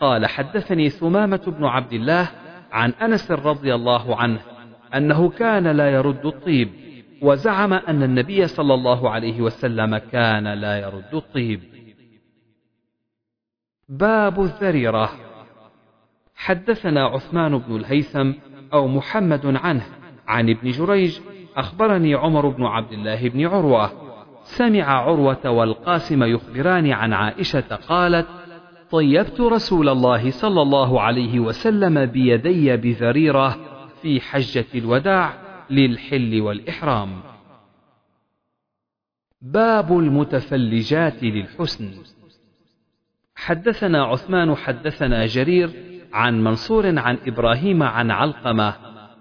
قال حدثني ثمامة بن عبد الله عن أنس رضي الله عنه أنه كان لا يرد الطيب وزعم أن النبي صلى الله عليه وسلم كان لا يرد الطيب. باب الذريرة. حدثنا عثمان بن الهيثم أو محمد عنه عن ابن جريج أخبرني عمر بن عبد الله بن عروة. سمع عروة والقاسم يخبران عن عائشة قالت طيبت رسول الله صلى الله عليه وسلم بيدي بذريرة في حجة الوداع للحل والإحرام. باب المتفلجات للحسن. حدثنا عثمان حدثنا جرير عن منصور عن إبراهيم عن علقمة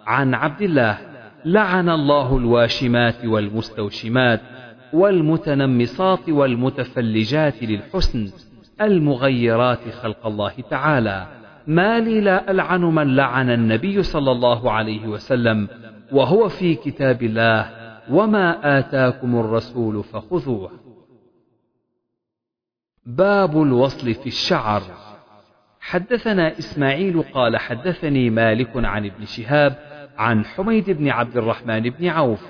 عن عبد الله لعن الله الواشمات والمستوشمات والمتنمصات والمتفلجات للحسن المغيرات خلق الله تعالى. ما لي لا ألعن من لعن النبي صلى الله عليه وسلم وهو في كتاب الله وما آتاكم الرسول فخذوه. باب الوصل في الشعر. حدثنا إسماعيل قال حدثني مالك عن ابن شهاب عن حميد بن عبد الرحمن بن عوف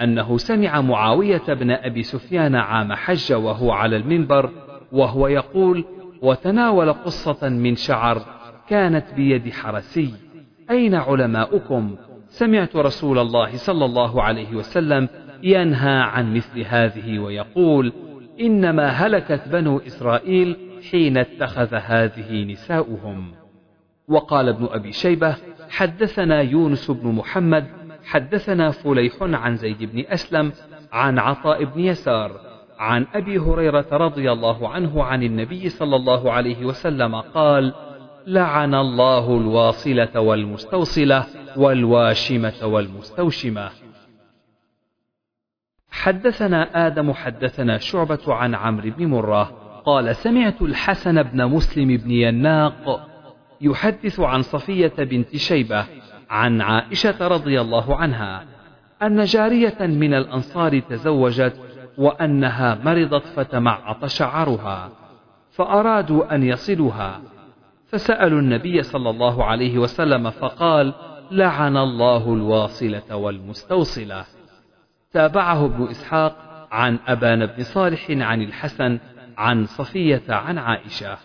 أنه سمع معاوية بن أبي سفيان عام حج وهو على المنبر وهو يقول وتناول قصة من شعر كانت بيد حرسي. أين علماؤكم؟ سمعت رسول الله صلى الله عليه وسلم ينهى عن مثل هذه ويقول إنما هلكت بنو إسرائيل حين اتخذ هذه نساؤهم. وقال ابن أبي شيبة حدثنا يونس بن محمد حدثنا فليح عن زيد بن أسلم عن عطاء بن يسار عن أبي هريرة رضي الله عنه عن النبي صلى الله عليه وسلم قال لعن الله الواصلة والمستوصلة والواشمة والمستوشمة. حدثنا آدم حدثنا شعبة عن عمرو بن مرة قال سمعت الحسن بن مسلم بن يناق يحدث عن صفية بنت شيبة عن عائشة رضي الله عنها أن جارية من الأنصار تزوجت وأنها مرضت فتمعط شعرها فأرادوا أن يصلوها. فسألوا النبي صلى الله عليه وسلم فقال لعن الله الواصلة والمستوصلة. تابعه ابن إسحاق عن أبان بن صالح عن الحسن عن صفية عن عائشة.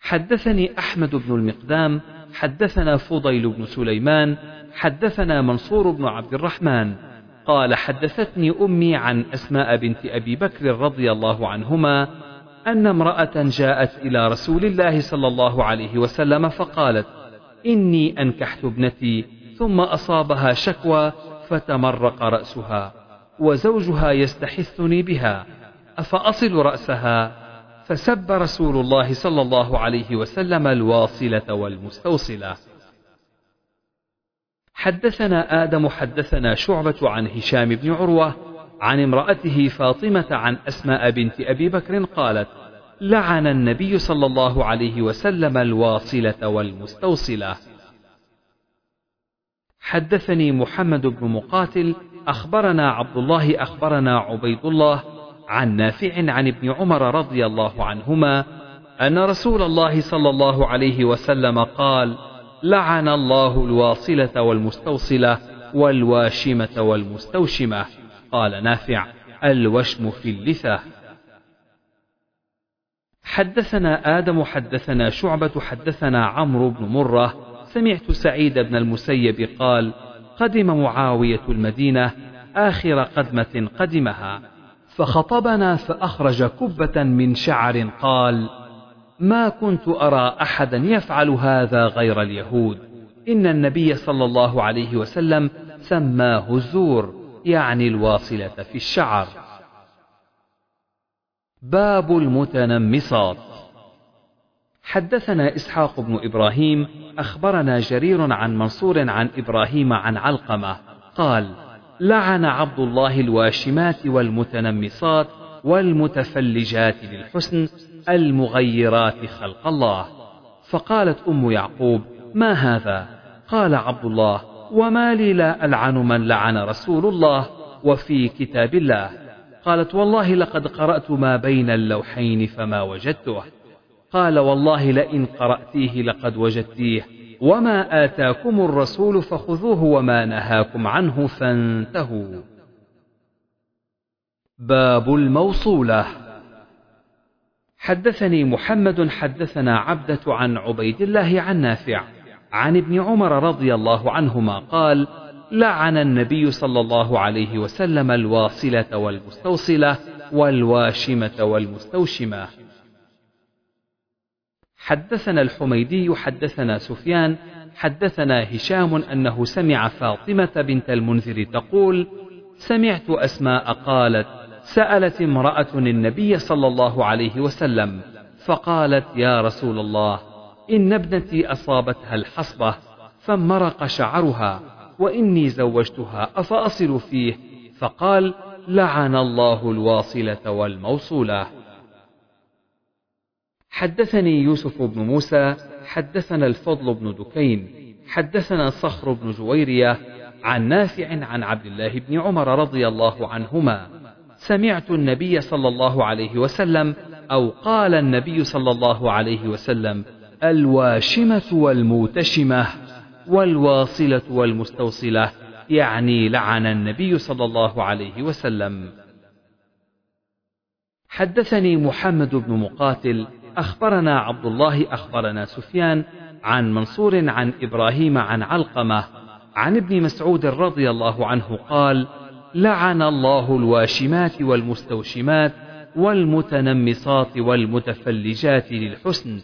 حدثني أحمد بن المقدام حدثنا فضيل بن سليمان حدثنا منصور بن عبد الرحمن. قال حدثتني أمي عن أسماء بنت أبي بكر رضي الله عنهما أن امرأة جاءت إلى رسول الله صلى الله عليه وسلم فقالت إني أنكحت ابنتي ثم أصابها شكوى فتمرق رأسها وزوجها يستحثني بها أفأصل رأسها فسب رسول الله صلى الله عليه وسلم الواصلة والمستوصلة. حدثنا آدم حدثنا شعبة عن هشام بن عروة عن امرأته فاطمة عن أسماء بنت أبي بكر قالت لعن النبي صلى الله عليه وسلم الواصلة والمستوصلة. حدثني محمد بن مقاتل أخبرنا عبد الله أخبرنا عبيد الله عن نافع عن ابن عمر رضي الله عنهما أن رسول الله صلى الله عليه وسلم قال لعن الله الواصلة والمستوصلة والواشمة والمستوشمة قال نافع الوشم في اللثة حدثنا آدم حدثنا شعبة حدثنا عمرو بن مرة سمعت سعيد بن المسيب قال قدم معاوية المدينة آخر قدمة قدمها فخطبنا فأخرج كبة من شعر قال ما كنت أرى أحدا يفعل هذا غير اليهود إن النبي صلى الله عليه وسلم سماه الزور يعني الواصلة في الشعر. باب المتنمصات. حدثنا إسحاق بن إبراهيم أخبرنا جرير عن منصور عن إبراهيم عن علقمة قال لعن عبد الله الواشمات والمتنمصات والمتفلجات للحسن المغيرات خلق الله. فقالت أم يعقوب ما هذا؟ قال عبد الله وما لي لا ألعن من لعن رسول الله وفي كتاب الله. قالت والله لقد قرأت ما بين اللوحين فما وجدته. قال والله لئن قرأتيه لقد وجدتيه وما آتاكم الرسول فخذوه وما نهاكم عنه فانتهوا. باب الموصولة حدثني محمد حدثنا عبدة عن عبيد الله عن نافع عن ابن عمر رضي الله عنهما قال: لعن النبي صلى الله عليه وسلم الواصلة والمستوصلة والواشمة والمستوشمة. حدثنا الحميدي حدثنا سفيان حدثنا هشام أنه سمع فاطمة بنت المنذر تقول سمعت أسماء قالت سألت امرأة النبي صلى الله عليه وسلم فقالت يا رسول الله إن ابنتي أصابتها الحصبة فمرق شعرها وإني زوجتها أفأصل فيه؟ فقال لعن الله الواصلة والموصولة. حدثني يوسف بن موسى حدثنا الفضل بن دكين حدثنا صخر بن جويرية عن نافع عن عبد الله بن عمر رضي الله عنهما. سمعت النبي صلى الله عليه وسلم أو قال النبي صلى الله عليه وسلم الواشمة والموتشمة والواصلة والمستوصلة يعني لعن النبي صلى الله عليه وسلم. حدثني محمد بن مقاتل أخبرنا عبد الله أخبرنا سفيان عن منصور عن إبراهيم عن علقمة عن ابن مسعود رضي الله عنه قال لعن الله الواشمات والمستوشمات والمتنمصات والمتفلجات للحسن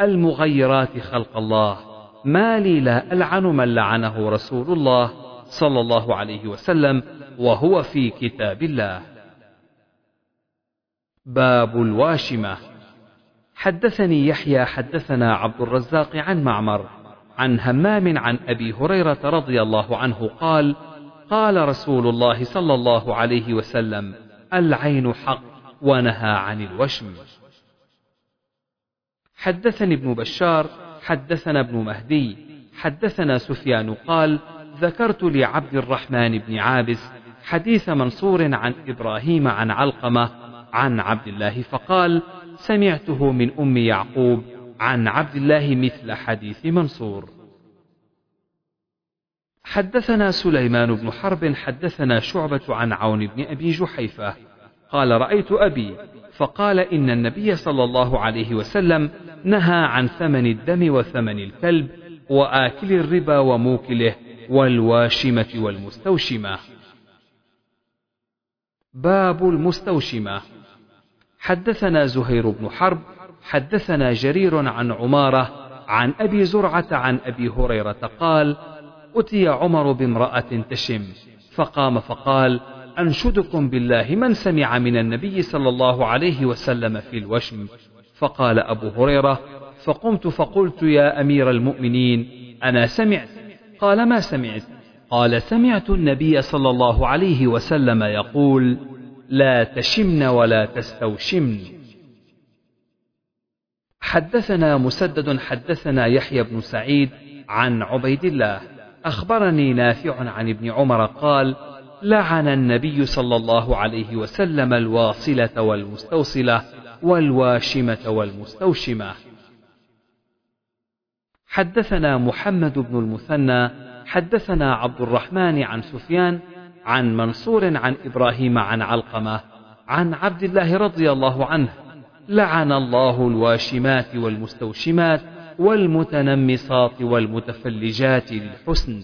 المغيرات خلق الله. ما لي لا ألعن من لعنه رسول الله صلى الله عليه وسلم وهو في كتاب الله. باب الواشمة. حدثني يحيى حدثنا عبد الرزاق عن معمر عن همام عن أبي هريرة رضي الله عنه قال قال رسول الله صلى الله عليه وسلم العين حق ونهى عن الوشم. حدثني ابن بشار حدثنا ابن مهدي حدثنا سفيان قال ذكرت لعبد الرحمن بن عابس حديث منصور عن إبراهيم عن علقمة عن عبد الله فقال سمعته من أم يعقوب عن عبد الله مثل حديث منصور. حدثنا سليمان بن حرب حدثنا شعبة عن عون بن أبي جحيفة. قال رأيت أبي فقال إن النبي صلى الله عليه وسلم نهى عن ثمن الدم وثمن الكلب وآكل الربا وموكله والواشمة والمستوشمة. باب المستوشمة. حدثنا زهير بن حرب حدثنا جرير عن عمارة عن أبي زرعة عن أبي هريرة قال أتي عمر بامرأة تشم فقام فقال أنشدكم بالله من سمع من النبي صلى الله عليه وسلم في الوشم. فقال أبو هريرة فقمت فقلت يا أمير المؤمنين أنا سمعت. قال ما سمعت؟ قال سمعت النبي صلى الله عليه وسلم يقول لا تشمن ولا تستوشمن. حدثنا مسدد حدثنا يحيى بن سعيد عن عبيد الله. أخبرني نافع عن ابن عمر قال لعن النبي صلى الله عليه وسلم الواصلة والمستوصلة والواشمة والمستوشمة. حدثنا محمد بن المثنى حدثنا عبد الرحمن عن سفيان عن منصور عن إبراهيم عن علقمة عن عبد الله رضي الله عنه. لعن الله الواشمات والمستوشمات والمتنمصات والمتفلجات للحسن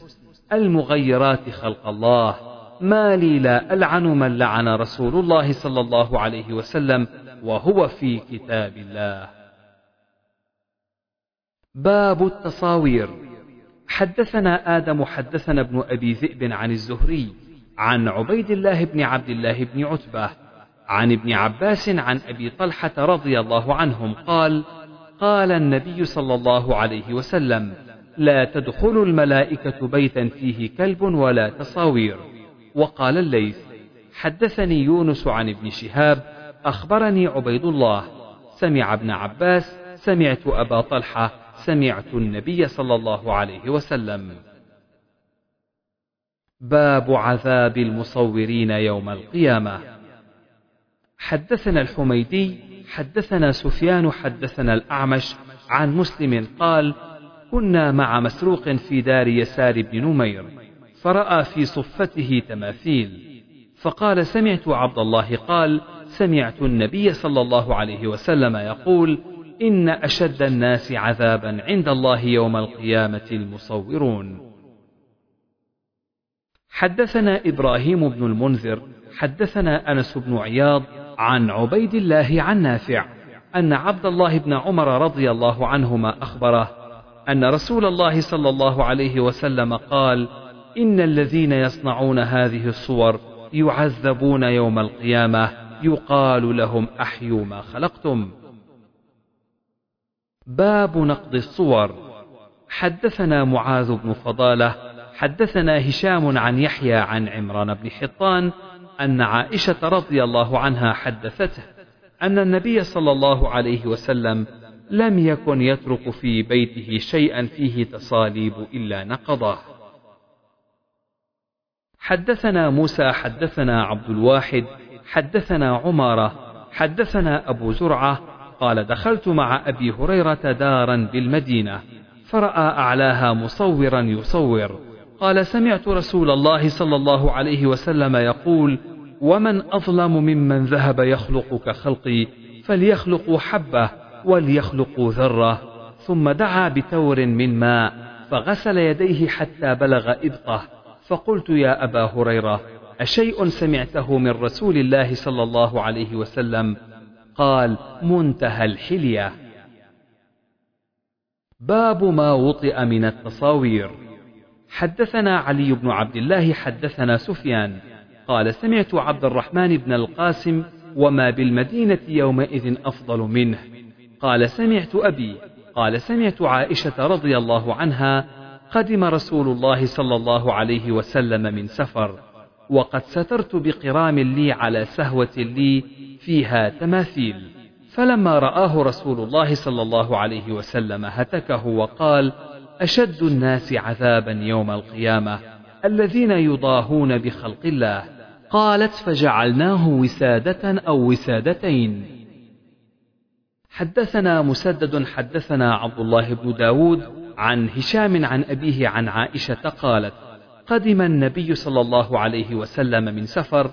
المغيرات خلق الله. ما لي لا ألعن من لعن رسول الله صلى الله عليه وسلم وهو في كتاب الله. باب التصاوير. حدثنا آدم حدثنا ابن أبي ذئب عن الزهري عن عبيد الله بن عبد الله بن عتبة عن ابن عباس عن أبي طلحة رضي الله عنهم قال قال النبي صلى الله عليه وسلم لا تدخل الملائكة بيتا فيه كلب ولا تصاوير. وقال الليث حدثني يونس عن ابن شهاب أخبرني عبيد الله. سمع ابن عباس سمعت أبا طلحة سمعت النبي صلى الله عليه وسلم. باب عذاب المصورين يوم القيامة حدثنا الحميدي حدثنا سفيان حدثنا الأعمش عن مسلم قال كنا مع مسروق في دار يسار بن نمير فرأى في صفته تماثيل فقال سمعت عبد الله قال سمعت النبي صلى الله عليه وسلم يقول إن أشد الناس عذابا عند الله يوم القيامة المصورون. حدثنا إبراهيم بن المنذر، حدثنا أنس بن عياض عن عبيد الله عن نافع، أن عبد الله بن عمر رضي الله عنهما أخبره أن رسول الله صلى الله عليه وسلم قال: إن الذين يصنعون هذه الصور يعذبون يوم القيامة يقال لهم أحيوا ما خلقتم. باب نقض الصور حدثنا معاذ بن فضالة حدثنا هشام عن يحيى عن عمران بن حطان أن عائشة رضي الله عنها حدثته أن النبي صلى الله عليه وسلم لم يكن يترك في بيته شيئا فيه تصاليب إلا نقضه حدثنا موسى حدثنا عبد الواحد حدثنا عمارة حدثنا أبو زرعة قال دخلت مع أبي هريرة دارا بالمدينة فرأى أعلاها مصورا يصور. قال سمعت رسول الله صلى الله عليه وسلم يقول ومن أظلم ممن ذهب يخلق كخلقي فليخلقوا حبة وليخلقوا ذرة ثم دعا بتور من ماء فغسل يديه حتى بلغ إبطه فقلت يا أبا هريرة أشيء سمعته من رسول الله صلى الله عليه وسلم؟ قال منتهى الحلية. باب ما وطئ من التصاوير. حدثنا علي بن عبد الله حدثنا سفيان. قال سمعت عبد الرحمن بن القاسم وما بالمدينة يومئذ أفضل منه. قال سمعت أبي. قال سمعت عائشة رضي الله عنها قدم رسول الله صلى الله عليه وسلم من سفر. وقد سترت بقرام لي على سهوة لي فيها تماثيل. فلما رآه رسول الله صلى الله عليه وسلم هتكه وقال أشد الناس عذابا يوم القيامة الذين يضاهون بخلق الله. قالت فجعلناه وسادة أو وسادتين. حدثنا مسدد حدثنا عبد الله بن داود عن هشام عن أبيه عن عائشة قالت قدم النبي صلى الله عليه وسلم من سفر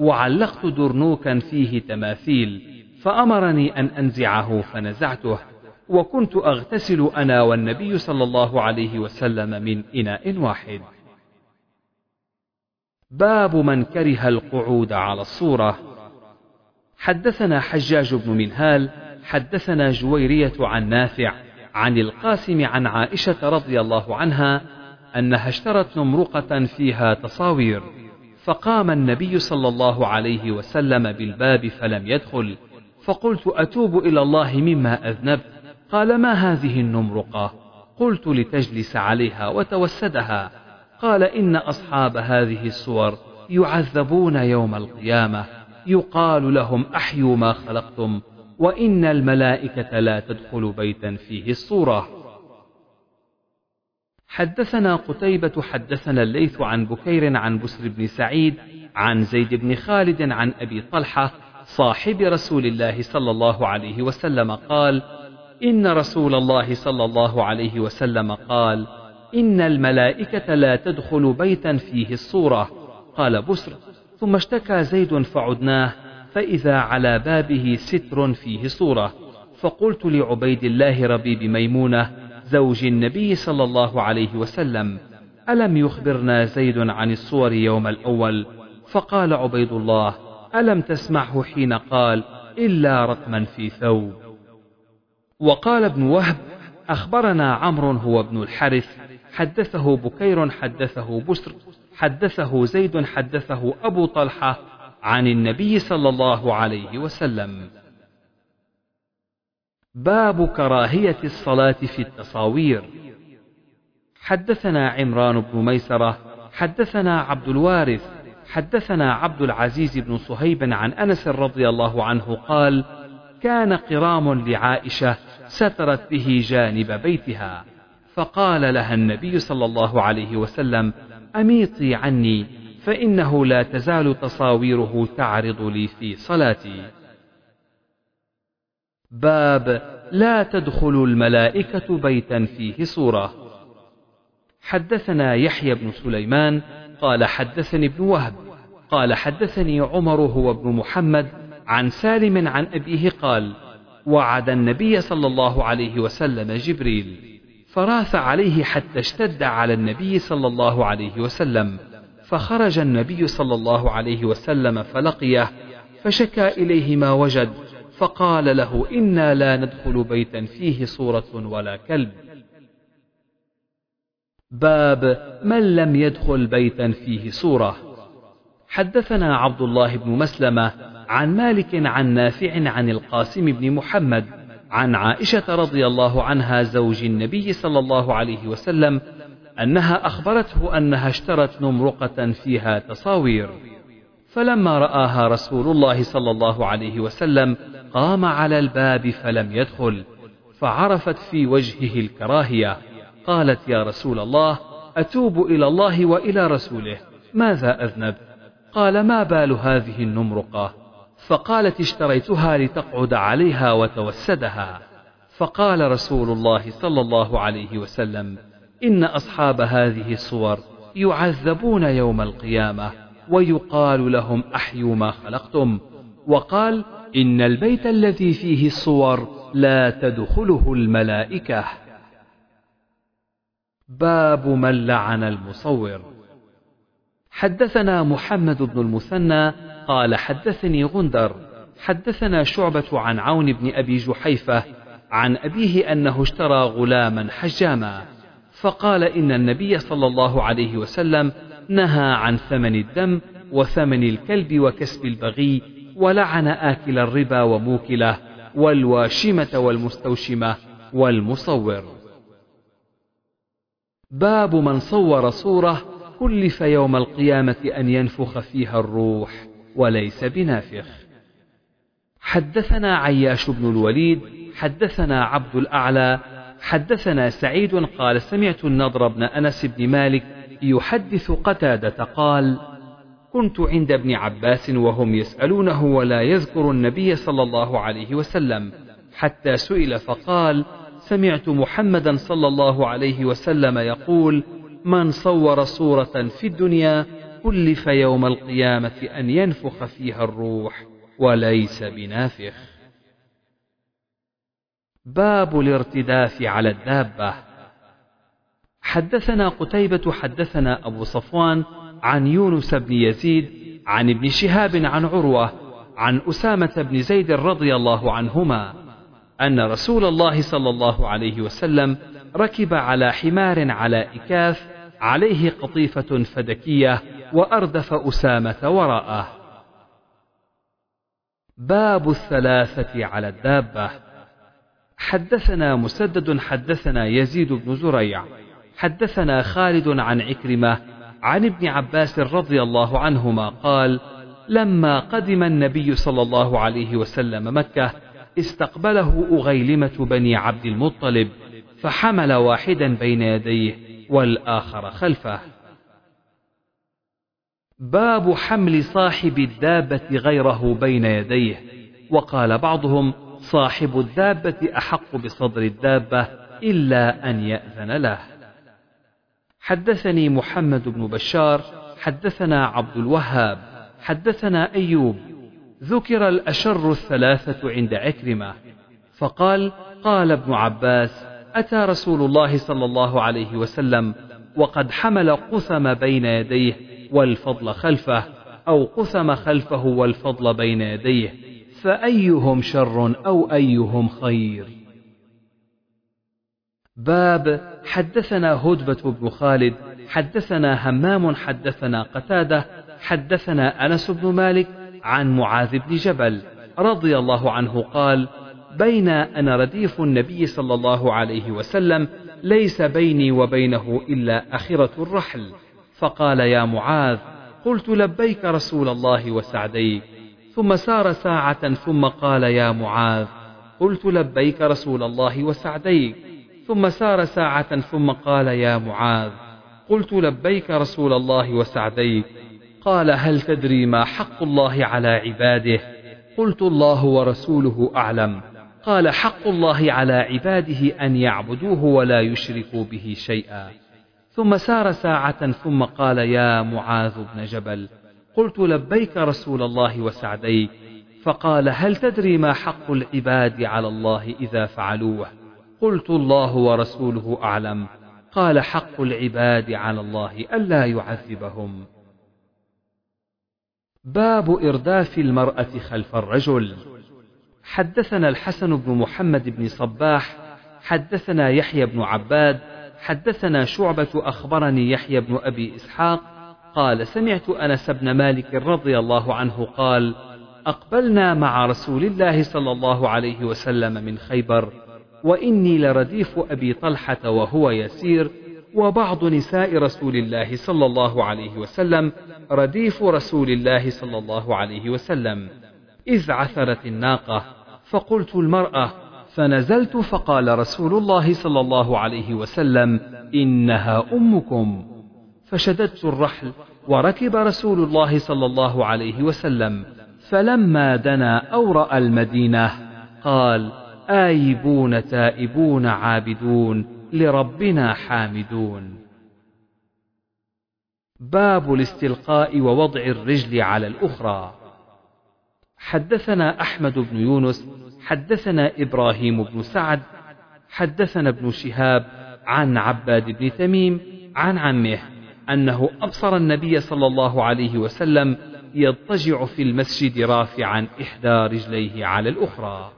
وعلقت درنوكا فيه تماثيل فأمرني أن أنزعه فنزعته. وكنت أغتسل أنا والنبي صلى الله عليه وسلم من إناء واحد. باب من كره القعود على الصورة. حدثنا حجاج بن منهال حدثنا جويرية عن نافع عن القاسم عن عائشة رضي الله عنها أنها اشترت نمرقة فيها تصاوير فقام النبي صلى الله عليه وسلم بالباب فلم يدخل فقلت أتوب إلى الله مما أذنبت. قال ما هذه النمرقة؟ قلت لتجلس عليها وتوسدها. قال إن أصحاب هذه الصور يعذبون يوم القيامة يقال لهم أحيوا ما خلقتم وإن الملائكة لا تدخل بيتا فيه الصورة. حدثنا قتيبة حدثنا الليث عن بكير عن بسر بن سعيد عن زيد بن خالد عن أبي طلحة صاحب رسول الله صلى الله عليه وسلم قال إن رسول الله صلى الله عليه وسلم قال إن الملائكة لا تدخل بيتا فيه الصورة. قال بسر. ثم اشتكى زيد فعدناه فإذا على بابه ستر فيه صورة. فقلت لعبيد الله ربيب ميمونة زوج النبي صلى الله عليه وسلم ألم يخبرنا زيد عن الصور يوم الأول؟ فقال عبيد الله ألم تسمعه حين قال إلا رتما في ثوب. وقال ابن وهب أخبرنا عمرو هو ابن الحارث حدثه بكير حدثه بسر حدثه زيد حدثه أبو طلحة عن النبي صلى الله عليه وسلم. باب كراهية الصلاة في التصاوير. حدثنا عمران بن ميسرة حدثنا عبد الوارث حدثنا عبد العزيز بن صهيب عن أنس رضي الله عنه قال كان قرام لعائشة سترت به جانب بيتها. فقال لها النبي صلى الله عليه وسلم أميطي عني فإنه لا تزال تصاويره تعرض لي في صلاتي. باب لا تدخل الملائكة بيتا فيه صورة. حدثنا يحيى بن سليمان قال حدثني ابن وهب. قال حدثني عمر هو ابن محمد عن سالم عن أبيه قال وعد النبي صلى الله عليه وسلم جبريل فراث عليه حتى اشتد على النبي صلى الله عليه وسلم فخرج النبي صلى الله عليه وسلم فلقيه فشكى إليه ما وجد فقال له إنا لا ندخل بيتا فيه صورة ولا كلب. باب من لم يدخل بيتا فيه صورة. حدثنا عبد الله بن مسلمة عن مالك عن نافع عن القاسم بن محمد عن عائشة رضي الله عنها زوج النبي صلى الله عليه وسلم أنها أخبرته أنها اشترت نمرقة فيها تصاوير. فلما رآها رسول الله صلى الله عليه وسلم قام على الباب فلم يدخل فعرفت في وجهه الكراهية. قالت يا رسول الله أتوب إلى الله وإلى رسوله ماذا أذنب؟ قال ما بال هذه النمرقة؟ فقالت اشتريتها لتقعد عليها وتوسدها. فقال رسول الله صلى الله عليه وسلم إن أصحاب هذه الصور يعذبون يوم القيامة ويقال لهم أحيوا ما خلقتم. وقال إن البيت الذي فيه الصور لا تدخله الملائكة. باب من لعن المصور. حدثنا محمد بن المثنى قال حدثني غندر حدثنا شعبة عن عون بن أبي جحيفة عن أبيه أنه اشترى غلاما حجاما فقال إن النبي صلى الله عليه وسلم نهى عن ثمن الدم وثمن الكلب وكسب البغي ولعن آكل الربا وموكله والواشمة والمستوشمة والمصور. باب من صور صورة كلف يوم القيامة أن ينفخ فيها الروح. وليس بنافخ. حدثنا عياش بن الوليد حدثنا عبد الأعلى حدثنا سعيد قال سمعت النضر بن أنس بن مالك يحدث قتادة قال كنت عند ابن عباس وهم يسألونه ولا يذكر النبي صلى الله عليه وسلم حتى سئل فقال سمعت محمدا صلى الله عليه وسلم يقول من صور صورة في الدنيا كلف يوم القيامة أن ينفخ فيها الروح وليس بنافخ. باب الارتداف على الدابة. حدثنا قتيبة حدثنا أبو صفوان عن يونس بن يزيد عن ابن شهاب عن عروة عن أسامة بن زيد رضي الله عنهما أن رسول الله صلى الله عليه وسلم ركب على حمار على إكاف عليه قطيفة فدكية وأردف أسامة وراءه. باب الثلاثة على الدابة. حدثنا مسدد حدثنا يزيد بن زريع. حدثنا خالد عن عكرمة عن ابن عباس رضي الله عنهما قال لما قدم النبي صلى الله عليه وسلم مكة استقبله أغيلمة بني عبد المطلب فحمل واحدا بين يديه والآخر خلفه. باب حمل صاحب الدابة غيره بين يديه. وقال بعضهم صاحب الدابة أحق بصدر الدابة إلا أن يأذن له. حدثني محمد بن بشار حدثنا عبد الوهاب حدثنا أيوب ذكر الأشر الثلاثة عند عكرمة. فقال قال ابن عباس أتى رسول الله صلى الله عليه وسلم وقد حمل قثم بين يديه والفضل خلفه أو قثم خلفه والفضل بين يديه فأيهم شر أو أيهم خير. باب حدثنا هدبة بن خالد حدثنا همام حدثنا قتادة حدثنا أنس بن مالك عن معاذ بن جبل رضي الله عنه قال بين أنا رديف النبي صلى الله عليه وسلم ليس بيني وبينه إلا أخرة الرحل. فقال يا معاذ قلت لبيك رسول الله وسعديك. ثم سار ساعة ثم قال يا معاذ قلت لبيك رسول الله وسعديك. ثم سار ساعة ثم قال يا معاذ قلت لبيك رسول الله وسعديك. قال هل تدري ما حق الله على عباده؟ قلت الله ورسوله أعلم. قال حق الله على عباده أن يعبدوه ولا يشركوا به شيئا. ثم سار ساعة ثم قال يا معاذ بن جبل قلت لبيك رسول الله وسعديك فقال هل تدري ما حق العباد على الله إذا فعلوه؟ قلت الله ورسوله أعلم قال حق العباد على الله ألا يعذبهم. باب إرداف المرأة خلف الرجل. حدثنا الحسن بن محمد بن صباح حدثنا يحيى بن عباد حدثنا شعبة أخبرني يحيى بن أبي إسحاق قال سمعت أنس بن مالك رضي الله عنه قال أقبلنا مع رسول الله صلى الله عليه وسلم من خيبر وإني لرديف أبي طلحة وهو يسير وبعض نساء رسول الله صلى الله عليه وسلم رديف رسول الله صلى الله عليه وسلم إذ عثرت الناقة فقلت المرأة فنزلت فقال رسول الله صلى الله عليه وسلم إنها أمكم. فشددت الرحل وركب رسول الله صلى الله عليه وسلم. فلما دنا أو رأى المدينة قال آيبون تائبون عابدون لربنا حامدون. باب الاستلقاء ووضع الرجل على الأخرى. حدثنا أحمد بن يونس حدثنا إبراهيم بن سعد حدثنا ابن شهاب عن عباد بن تميم عن عمه أنه أبصر النبي صلى الله عليه وسلم يضطجع في المسجد رافعا إحدى رجليه على الأخرى.